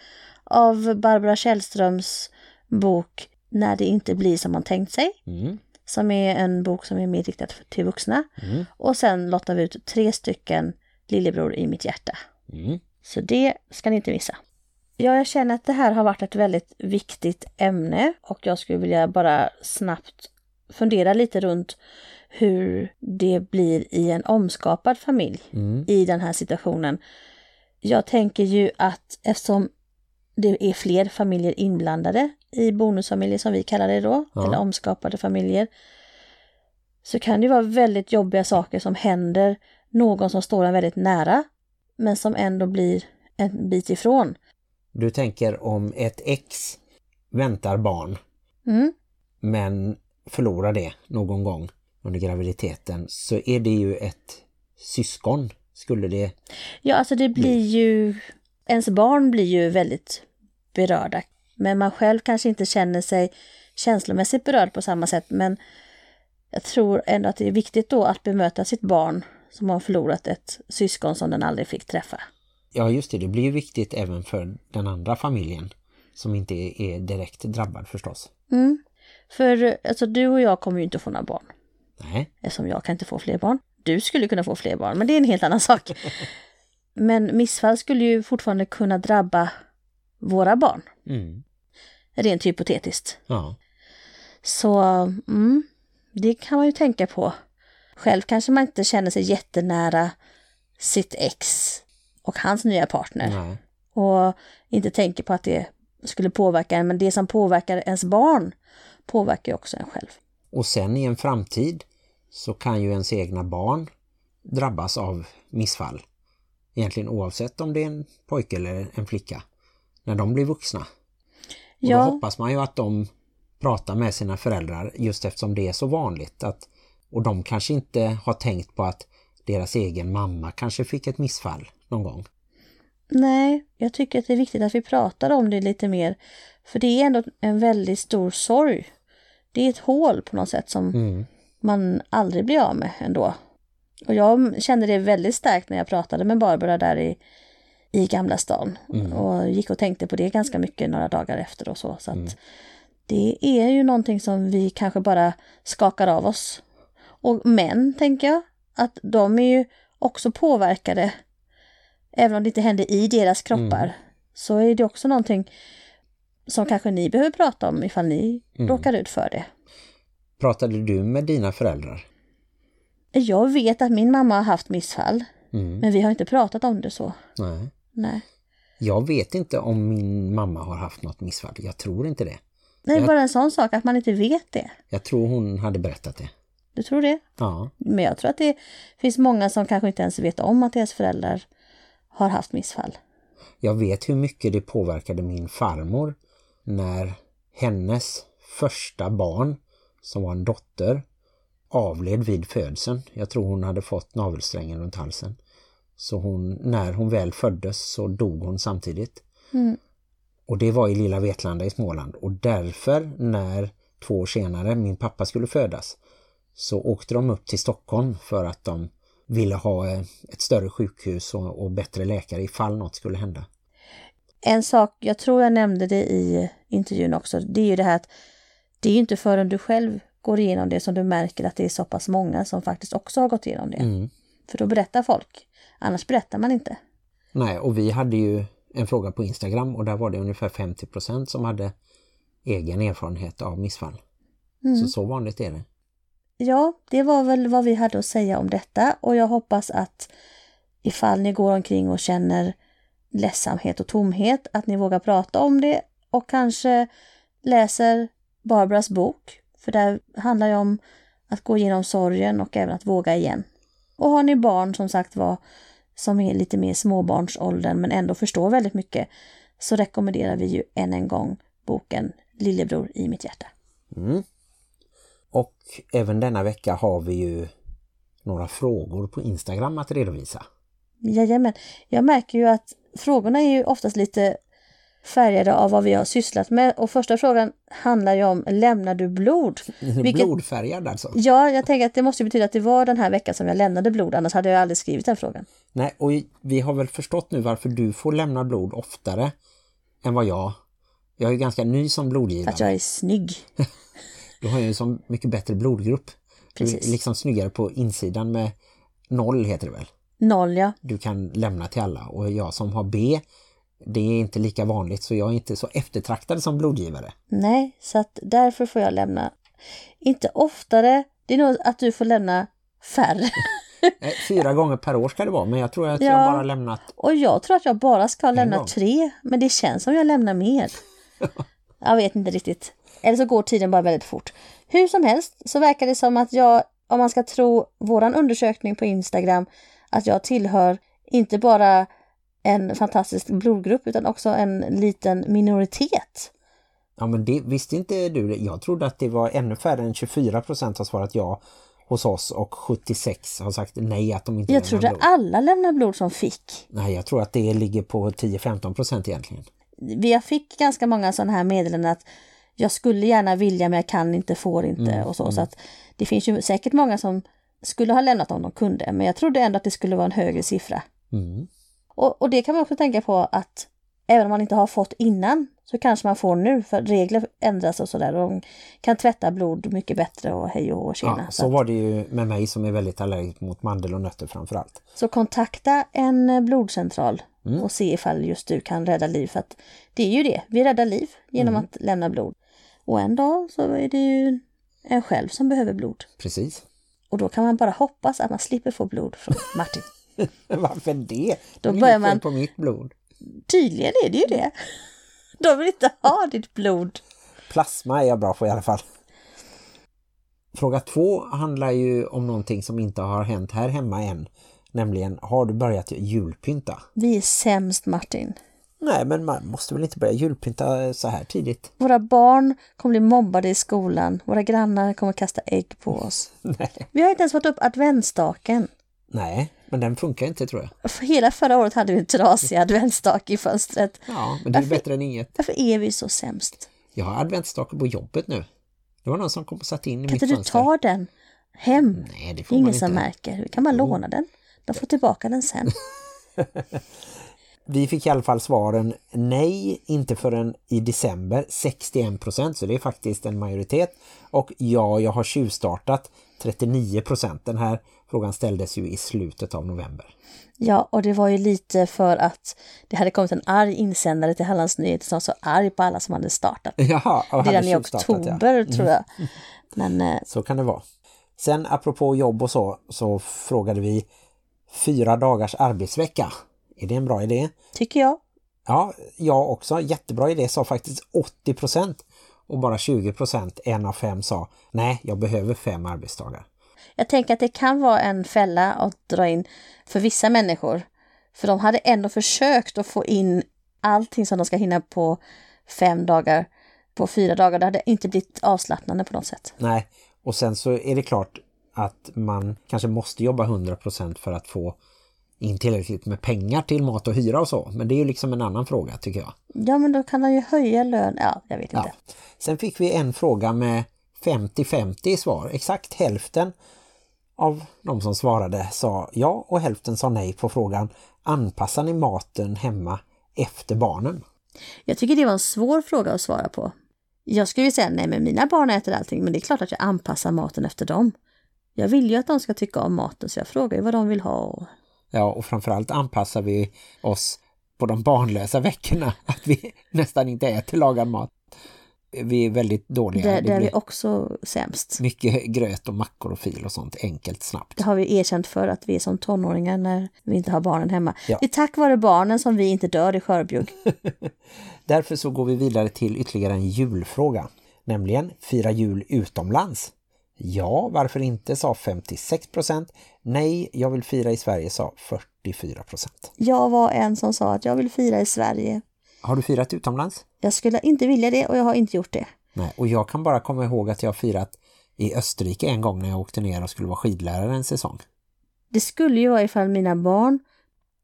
av Barbara Källströms bok När det inte blir som man tänkt sig. Mm. Som är en bok som är mer riktad till vuxna. Mm. Och sen lottar vi ut tre stycken Lillebror i mitt hjärta. Mm. Så det ska ni inte missa. Ja, jag känner att det här har varit ett väldigt viktigt ämne och jag skulle vilja bara snabbt fundera lite runt hur det blir i en omskapad familj Mm. i den här situationen. Jag tänker ju att eftersom det är fler familjer inblandade i bonusfamiljer som vi kallar det då, Ja. eller omskapade familjer, så kan det vara väldigt jobbiga saker som händer någon som står en väldigt nära, men som ändå blir en bit ifrån. Du tänker om ett ex väntar barn Mm. men förlorar det någon gång under graviditeten så är det ju ett syskon skulle det Ja, alltså det blir ju, ens barn blir ju väldigt berörda, men man själv kanske inte känner sig känslomässigt berörd på samma sätt, men jag tror ändå att det är viktigt då att bemöta sitt barn som har förlorat ett syskon som den aldrig fick träffa. Ja just det, det blir ju viktigt även för den andra familjen som inte är är direkt drabbad förstås. Mm. För alltså, du och jag kommer ju inte få några barn, Nej, eftersom jag kan inte få fler barn. Du skulle kunna få fler barn, men det är en helt annan sak. [laughs] Men missfall skulle ju fortfarande kunna drabba våra barn, mm. rent hypotetiskt. ja. Så mm, det kan man ju tänka på. Själv kanske man inte känner sig jättenära sitt ex och hans nya partner. Nej. Och inte tänker på att det skulle påverka en, men det som påverkar ens barn påverkar ju också en själv. Och sen i en framtid så kan ju ens egna barn drabbas av missfall. Egentligen oavsett om det är en pojke eller en flicka. När de blir vuxna. Och då Ja, hoppas man ju att de pratar med sina föräldrar just eftersom det är så vanligt. Att, och de kanske inte har tänkt på att deras egen mamma kanske fick ett missfall någon gång. Nej, jag tycker att det är viktigt att vi pratar om det lite mer. För det är ändå en väldigt stor sorg. Det är ett hål på något sätt som Mm. man aldrig blir av med ändå. Och jag kände det väldigt starkt när jag pratade med Barbara där i, i Gamla stan. Och gick och tänkte på det ganska mycket några dagar efter och så. Så att det är ju någonting som vi kanske bara skakar av oss. Och män, tänker jag, att de är ju också påverkade. Även om det inte händer i deras kroppar. Så är det också någonting som kanske ni behöver prata om ifall ni råkar ut för det. Pratade du med dina föräldrar? Jag vet att min mamma har haft missfall. Mm. Men vi har inte pratat om det så. Nej. Nej. Jag vet inte om min mamma har haft något missfall. Jag tror inte det. Det är Jag- bara en sån sak att man inte vet det. Jag tror hon hade berättat det. Du tror det? Ja. Men jag tror att det finns många som kanske inte ens vet om att deras föräldrar har haft missfall. Jag vet hur mycket det påverkade min farmor när hennes första barn, som var en dotter, avled vid födseln. Jag tror hon hade fått navelsträngen runt halsen. Så hon, när hon väl föddes så dog hon samtidigt. Mm. Och det var i Lilla Vetlanda i Småland. Och därför när två år senare min pappa skulle födas så åkte de upp till Stockholm för att de ville ha eh, ett större sjukhus och, och bättre läkare ifall något skulle hända. En sak, jag tror jag nämnde det i intervjun också, det är ju det här att det är ju inte förrän du själv går igenom det som du märker att det är så pass många som faktiskt också har gått igenom det. Mm. För då berättar folk. Annars berättar man inte. Nej, och vi hade ju en fråga på Instagram och där var det ungefär 50% som hade egen erfarenhet av missfall. Så så vanligt är det. Ja, det var väl vad vi hade att säga om detta och jag hoppas att ifall ni går omkring och känner ledsamhet och tomhet, att ni vågar prata om det och kanske läser Barbaras bok. För där handlar ju om att gå igenom sorgen och även att våga igen. Och har ni barn som sagt var som är lite mer småbarnsåldern men ändå förstår väldigt mycket så rekommenderar vi ju än en gång boken Lillebror i mitt hjärta. Mm. Och även denna vecka har vi ju några frågor på Instagram att redovisa. Jajamän. Jag märker ju att frågorna är ju oftast lite färgade av vad vi har sysslat med. Och första frågan handlar ju om, lämnar du blod? [laughs] Vilket- Blodfärgad alltså. Ja, jag tänker att det måste betyda att det var den här veckan som jag lämnade blod, annars hade jag aldrig skrivit den frågan. Nej, och vi har väl förstått nu varför du får lämna blod oftare än vad jag. Jag är ju ganska ny som För blodgivare. att jag är snygg. [laughs] Du har ju en så mycket bättre blodgrupp. Du Precis. är liksom snyggare på insidan med noll heter det väl. Noll, ja. Du kan lämna till alla. Och jag som har B, det är inte lika vanligt så jag är inte så eftertraktad som blodgivare. Nej, så att därför får jag lämna. Inte oftare, det är nog att du får lämna färre. [laughs] Fyra gånger per år ska det vara, men jag tror att Ja. jag bara lämnat... Och jag tror att jag bara ska lämna gång. tre, men det känns som jag lämnar mer. [laughs] jag vet inte riktigt. Eller så går tiden bara väldigt fort. Hur som helst så verkar det som att jag, om man ska tro våran undersökning på Instagram, att jag tillhör inte bara en fantastisk blodgrupp utan också en liten minoritet. Ja, men det visste inte du. Jag trodde att det var ännu färre än 24% har svarat ja hos oss och 76 har sagt nej att de inte Jag trodde blod. alla lämnar blod som fick. Nej, jag tror att det ligger på 10-15% egentligen. Vi fick ganska många sådana här meddelanden att jag skulle gärna vilja men jag kan inte, får inte och så. Så att det finns ju säkert många som skulle ha lämnat om de kunde. Men jag trodde ändå att det skulle vara en högre siffra. Mm. Och, och det kan man också tänka på att även om man inte har fått innan så kanske man får nu för regler ändras och sådär. De kan tvätta blod mycket bättre och hej och tjena. Ja, så, så var det ju med mig som är väldigt allergisk mot mandel och nötter framförallt. så kontakta en blodcentral och se ifall just du kan rädda liv. För att det är ju det, vi räddar liv genom att lämna blod. Och en dag så är det ju en själv som behöver blod. Precis. Och då kan man bara hoppas att man slipper få blod från Martin. [laughs] Varför det? Då är börjar man- på mitt blod. Tydligen är det ju det. De vill inte ha ditt blod. Plasma är jag bra på i alla fall. Fråga två handlar ju om någonting som inte har hänt här hemma än. Nämligen, har du börjat julpynta? Vi är sämst Martin. Nej, men man måste väl inte börja julpynta så här tidigt? Våra barn kommer bli mobbade i skolan. Våra grannar kommer kasta ägg på oss. [laughs] Nej. Vi har inte ens fått upp adventsstaken. Nej, men den funkar inte tror jag. Hela förra året hade vi en trasig adventsstake i fönstret. Ja, men det är Varför- bättre än inget. Varför är vi så sämst? Jag har adventsstake på jobbet nu. Det var någon som kom och satt in i Kan mitt inte du fönster. ta den hem? Nej, det får är man ingen inte. som märker. Vi kan bara låna den. De får tillbaka den sen. [laughs] Vi fick i alla fall svaren nej, inte förrän i december, 61%, så det är faktiskt en majoritet. Och ja, jag har tjuvstartat 39%. Den här frågan ställdes ju i slutet av november. Ja, och det var ju lite för att det hade kommit en arg insändare till Hallands Nyheter som var så arg på alla som hade startat. [laughs] Jaha, och hade Redan i tjuvstartat, ja. oktober tror jag. Men eh, [laughs] Så kan det vara. Sen apropå jobb och så, så frågade vi fyra dagars arbetsvecka. Är det en bra idé? tycker jag. Ja, jag också. Jättebra idé sa faktiskt 80% och bara 20% en av fem sa nej, jag behöver fem arbetsdagar. Jag tänker att det kan vara en fälla att dra in för vissa människor. För de hade ändå försökt att få in allting som de ska hinna på fem dagar, på fyra dagar. Det hade inte blivit avslappnande på något sätt. Nej, och sen så är det klart att man kanske måste jobba 100% för att få in tillräckligt med pengar till mat och hyra och så. Men det är ju liksom en annan fråga tycker jag. Ja, men då kan de ju höja lön. Ja, jag vet Ja. inte. Sen fick vi en fråga med 50-50 i svar. Exakt hälften av de som svarade sa ja och hälften sa nej på frågan anpassar ni maten hemma efter barnen? Jag tycker det var en svår fråga att svara på. Jag skulle ju säga nej, men mina barn äter allting, men det är klart att jag anpassar maten efter dem. Jag vill ju att de ska tycka om maten, så jag frågar ju vad de vill ha. Ja, och framförallt anpassar vi oss på de barnlösa veckorna att vi [laughs] nästan inte äter lagad mat. Vi är väldigt dåliga. Där, Det där är också sämst. mycket [laughs] gröt och mackor och fil och sånt enkelt snabbt. Det har vi erkänt för att vi är som tonåringar när vi inte har barnen hemma. Ja. Det är tack vare barnen som vi inte dör i skörbjugg. [laughs] Därför så går vi vidare till ytterligare en julfråga. Nämligen, fira jul utomlands? Ja, varför inte, sa 56%. Nej, jag vill fira i Sverige, sa 44%. Jag var en som sa att jag vill fira i Sverige. Har du firat utomlands? Jag skulle inte vilja det och jag har inte gjort det. Nej, och jag kan bara komma ihåg att jag har firat i Österrike en gång när jag åkte ner och skulle vara skidlärare en säsong. Det skulle ju vara ifall mina barn,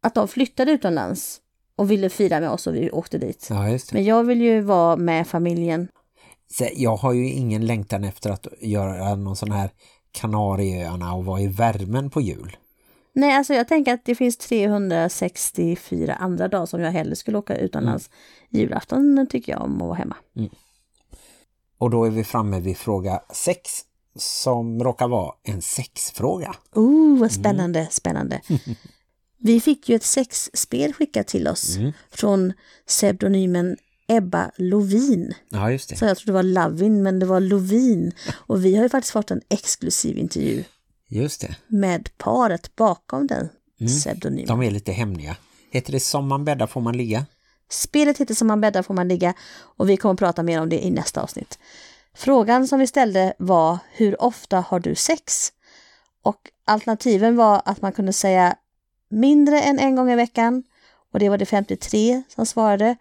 att de flyttade utomlands och ville fira med oss och vi åkte dit. Ja. Men jag vill ju vara med familjen. Jag har ju ingen längtan efter att göra någon sån här Kanarieöarna och vara i värmen på jul. Nej, alltså jag tänker att det finns 364 andra dagar som jag hellre skulle åka utomlands. Julafton tycker jag om att vara hemma. Och då är vi framme vid fråga 6 som råkar vara en sexfråga. Oh, vad spännande, spännande. [laughs] Vi fick ju ett sexspel skickat till oss från pseudonymen Ebba Lovin. Ja, just det. Så jag trodde det var Lavin, men det var Lovin. [laughs] Och vi har ju faktiskt fått en exklusiv intervju Just det. med paret bakom den pseudonymen. De är lite hemliga. Heter det Som man bäddar får man ligga? Spelet heter Som man bäddar får man ligga och vi kommer att prata mer om det i nästa avsnitt. Frågan som vi ställde var hur ofta har du sex? Och alternativen var att man kunde säga mindre än en gång i veckan och det var det 53 som svarade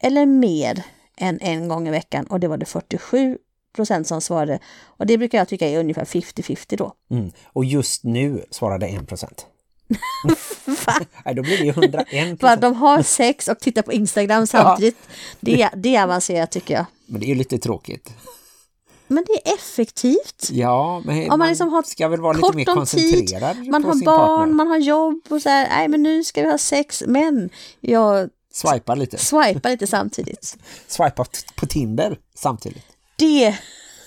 eller mer än en gång i veckan och det var det 47 procent som svarade och det brukar jag tycka är ungefär 50-50 då. Mm. Och just nu svarade 1%. [laughs] [laughs] Nej, då blir det ju 101%. Bara de har sex och tittar på Instagram samtidigt. Det, [laughs] det är avancerat tycker jag. Men det är ju lite tråkigt. Men det är effektivt. Ja, men man man, liksom har ska väl vara lite mer om koncentrerad tid, man har barn, partner. man har jobb och så här, nej men nu ska vi ha sex, men jag Swipa lite. swipar lite samtidigt. Swipa t- på Tinder samtidigt. Det,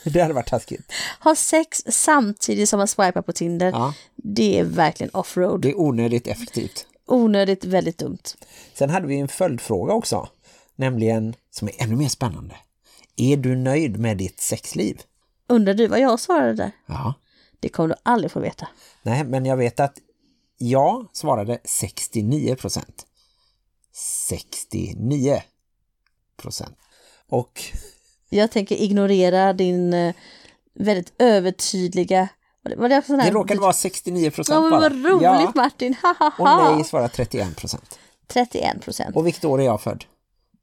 Det hade varit taskigt. ha sex samtidigt som man swipar på Tinder, Ja, det är verkligen offroad. det är onödigt effektivt. Onödigt, väldigt dumt. Sen hade vi en följdfråga också. Nämligen, som är ännu mer spännande. Är du nöjd med ditt sexliv? Undrar du vad jag svarade där? Ja. Det kommer du aldrig få veta. Nej, men jag vet att jag svarade 69 procent. 69 procent. Och Jag tänker ignorera din eh, väldigt övertydliga... Var det, sån här, det råkade vara 69 procent Ja, bara. vad roligt Ja. Martin, ha ha Och nej svarade 31 procent. 31 procent. Och vilket år är jag född?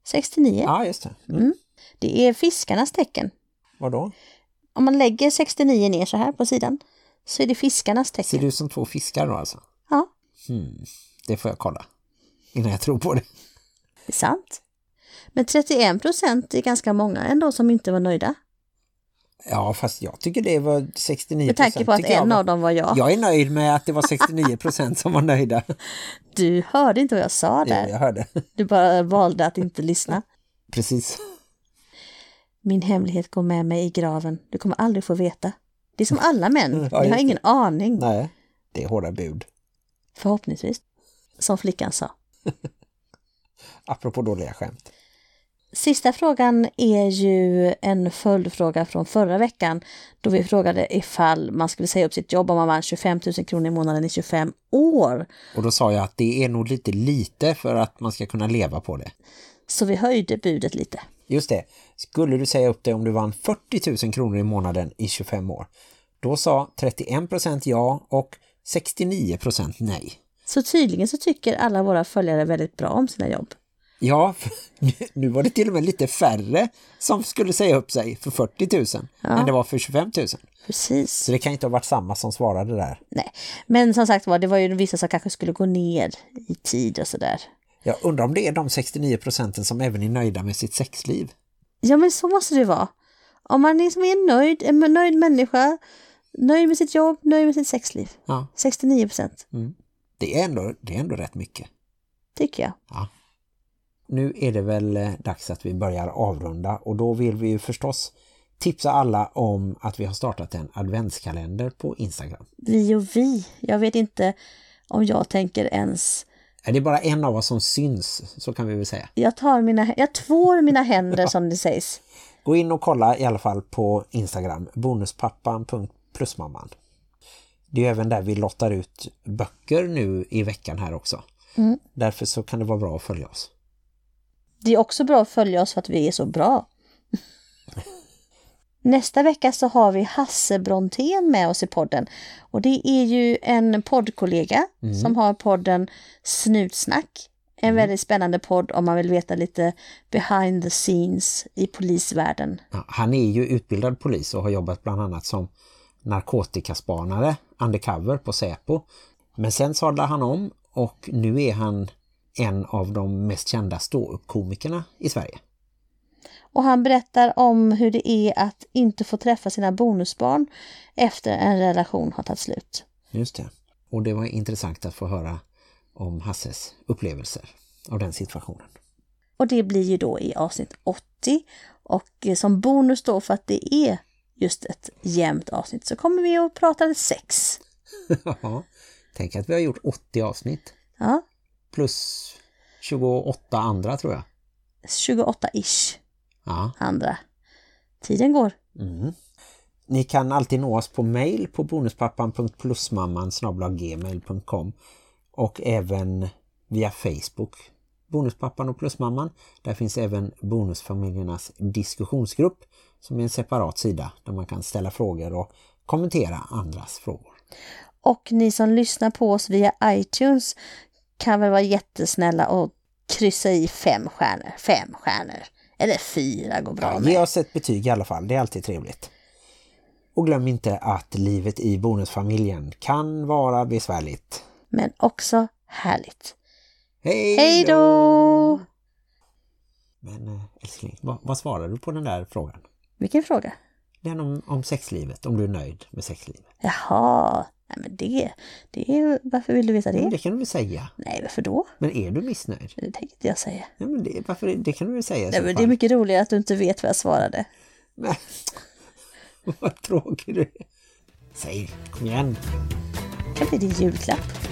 69. Ja, just det. Mm. Det är fiskarnas tecken. Vadå? Om man lägger 69 ner så här på sidan så är det fiskarnas Ser tecken. det ut som två fiskar då alltså? Ja, Det får jag kolla. Innan jag tror på det. det är sant. Men 31 procent är ganska många ändå som inte var nöjda. Ja, fast jag tycker det var 69% Med tanke på att jag en var- av dem var jag. Jag är nöjd med att det var 69 procent som var nöjda. [laughs] Du hörde inte vad jag sa Jo, där. jag hörde. Du bara valde att inte lyssna. [laughs] Precis. Min hemlighet går med mig i graven. Du kommer aldrig få veta. Det är som alla män. [laughs] Ja, Ni har ingen aning. Nej, det är hårda bud. Förhoppningsvis. Som flickan sa. Apropå dåliga skämt. Sista frågan är ju en följdfråga från förra veckan då vi frågade ifall man skulle säga upp sitt jobb om man vann 25 000 kronor i månaden i 25 år. Och då sa jag att det är nog lite lite för att man ska kunna leva på det. Så vi höjde budet lite. Just det. Skulle du säga upp det om du vann 40 000 kronor i månaden i 25 år? Då sa 31% ja och 69% nej. Så tydligen så tycker alla våra följare väldigt bra om sina jobb. Ja, [laughs] nu var det till och med lite färre som skulle säga upp sig för 40 000 än det var för 25 000. Precis. Så det kan inte ha varit samma som svarade där. Nej. Men som sagt var, det var ju vissa som kanske skulle gå ner i tid och sådär. Jag undrar om det är de 69 procenten som även är nöjda med sitt sexliv. Ja men så måste det vara. Om man liksom är nöjd, en nöjd människa, nöjd med sitt jobb, nöjd med sitt sexliv. Ja, 69 procent, det är ändå, det är ändå rätt mycket. tycker jag. Nu är det väl eh, dags att vi börjar avrunda och då vill vi ju förstås tipsa alla om att vi har startat en adventskalender på Instagram. Vi och vi. Jag vet inte om jag tänker ens... Är det bara en av oss som syns så kan vi väl säga. Jag tar mina... Jag tvår mina händer [laughs] som det sägs. Gå in och kolla i alla fall på Instagram bonuspappan.plusmamman. Det är även där vi lottar ut böcker nu i veckan här också. Därför så kan det vara bra att följa oss. Det är också bra att följa oss för att vi är så bra. [laughs] Nästa vecka så har vi Hasse Brontén med oss i podden. Och det är ju en poddkollega som har podden Snutsnack. En väldigt spännande podd om man vill veta lite behind the scenes i polisvärlden. Ja, han är ju utbildad polis och har jobbat bland annat som narkotikaspanare undercover på Säpo. Men sen sadlade han om och nu är han en av de mest kända ståuppkomikerna i Sverige. Och han berättar om hur det är att inte få träffa sina bonusbarn efter en relation har tagit slut. Just det. Och det var intressant att få höra om Hasses upplevelser av den situationen. Och det blir ju då i avsnitt 80. Och eh, som bonus då för att det är just ett jämnt avsnitt så kommer vi att prata sex. [laughs] Ja, Tänk att vi har gjort 80 avsnitt. Ja, Plus 28 andra tror jag. 28-ish Ja. andra. Tiden går. Mm. Ni kan alltid nå oss på mail på bonuspappan.plusmamman gmail.com och även via Facebook. Bonuspappan och Plusmamman. Där finns även bonusfamiljernas diskussionsgrupp som är en separat sida där man kan ställa frågor och kommentera andras frågor. Och ni som lyssnar på oss via iTunes kan väl vara jättesnälla och kryssa i fem stjärnor. Fem stjärnor. Eller fyra går bra Ja, med. ge oss ett betyg i alla fall, det är alltid trevligt. Och glöm inte att livet i bonusfamiljen kan vara besvärligt. Men också härligt. Hej Hej då! Men eh, älskling, vad, vad svarar du på den där frågan? Vilken fråga? Den om, om sexlivet, om du är nöjd med sexlivet. Jaha, nej men det, det är, varför vill du veta Ja, men det? det kan du väl säga. Nej, varför då? Men är du missnöjd? Det tänker inte jag säga. Ja, men det, varför, det kan du väl säga Nej, men det är mycket roligare att du inte vet vad jag svarade. Men, [laughs] vad tråkig du är. Säg, kom igen. Kan bli din julklapp.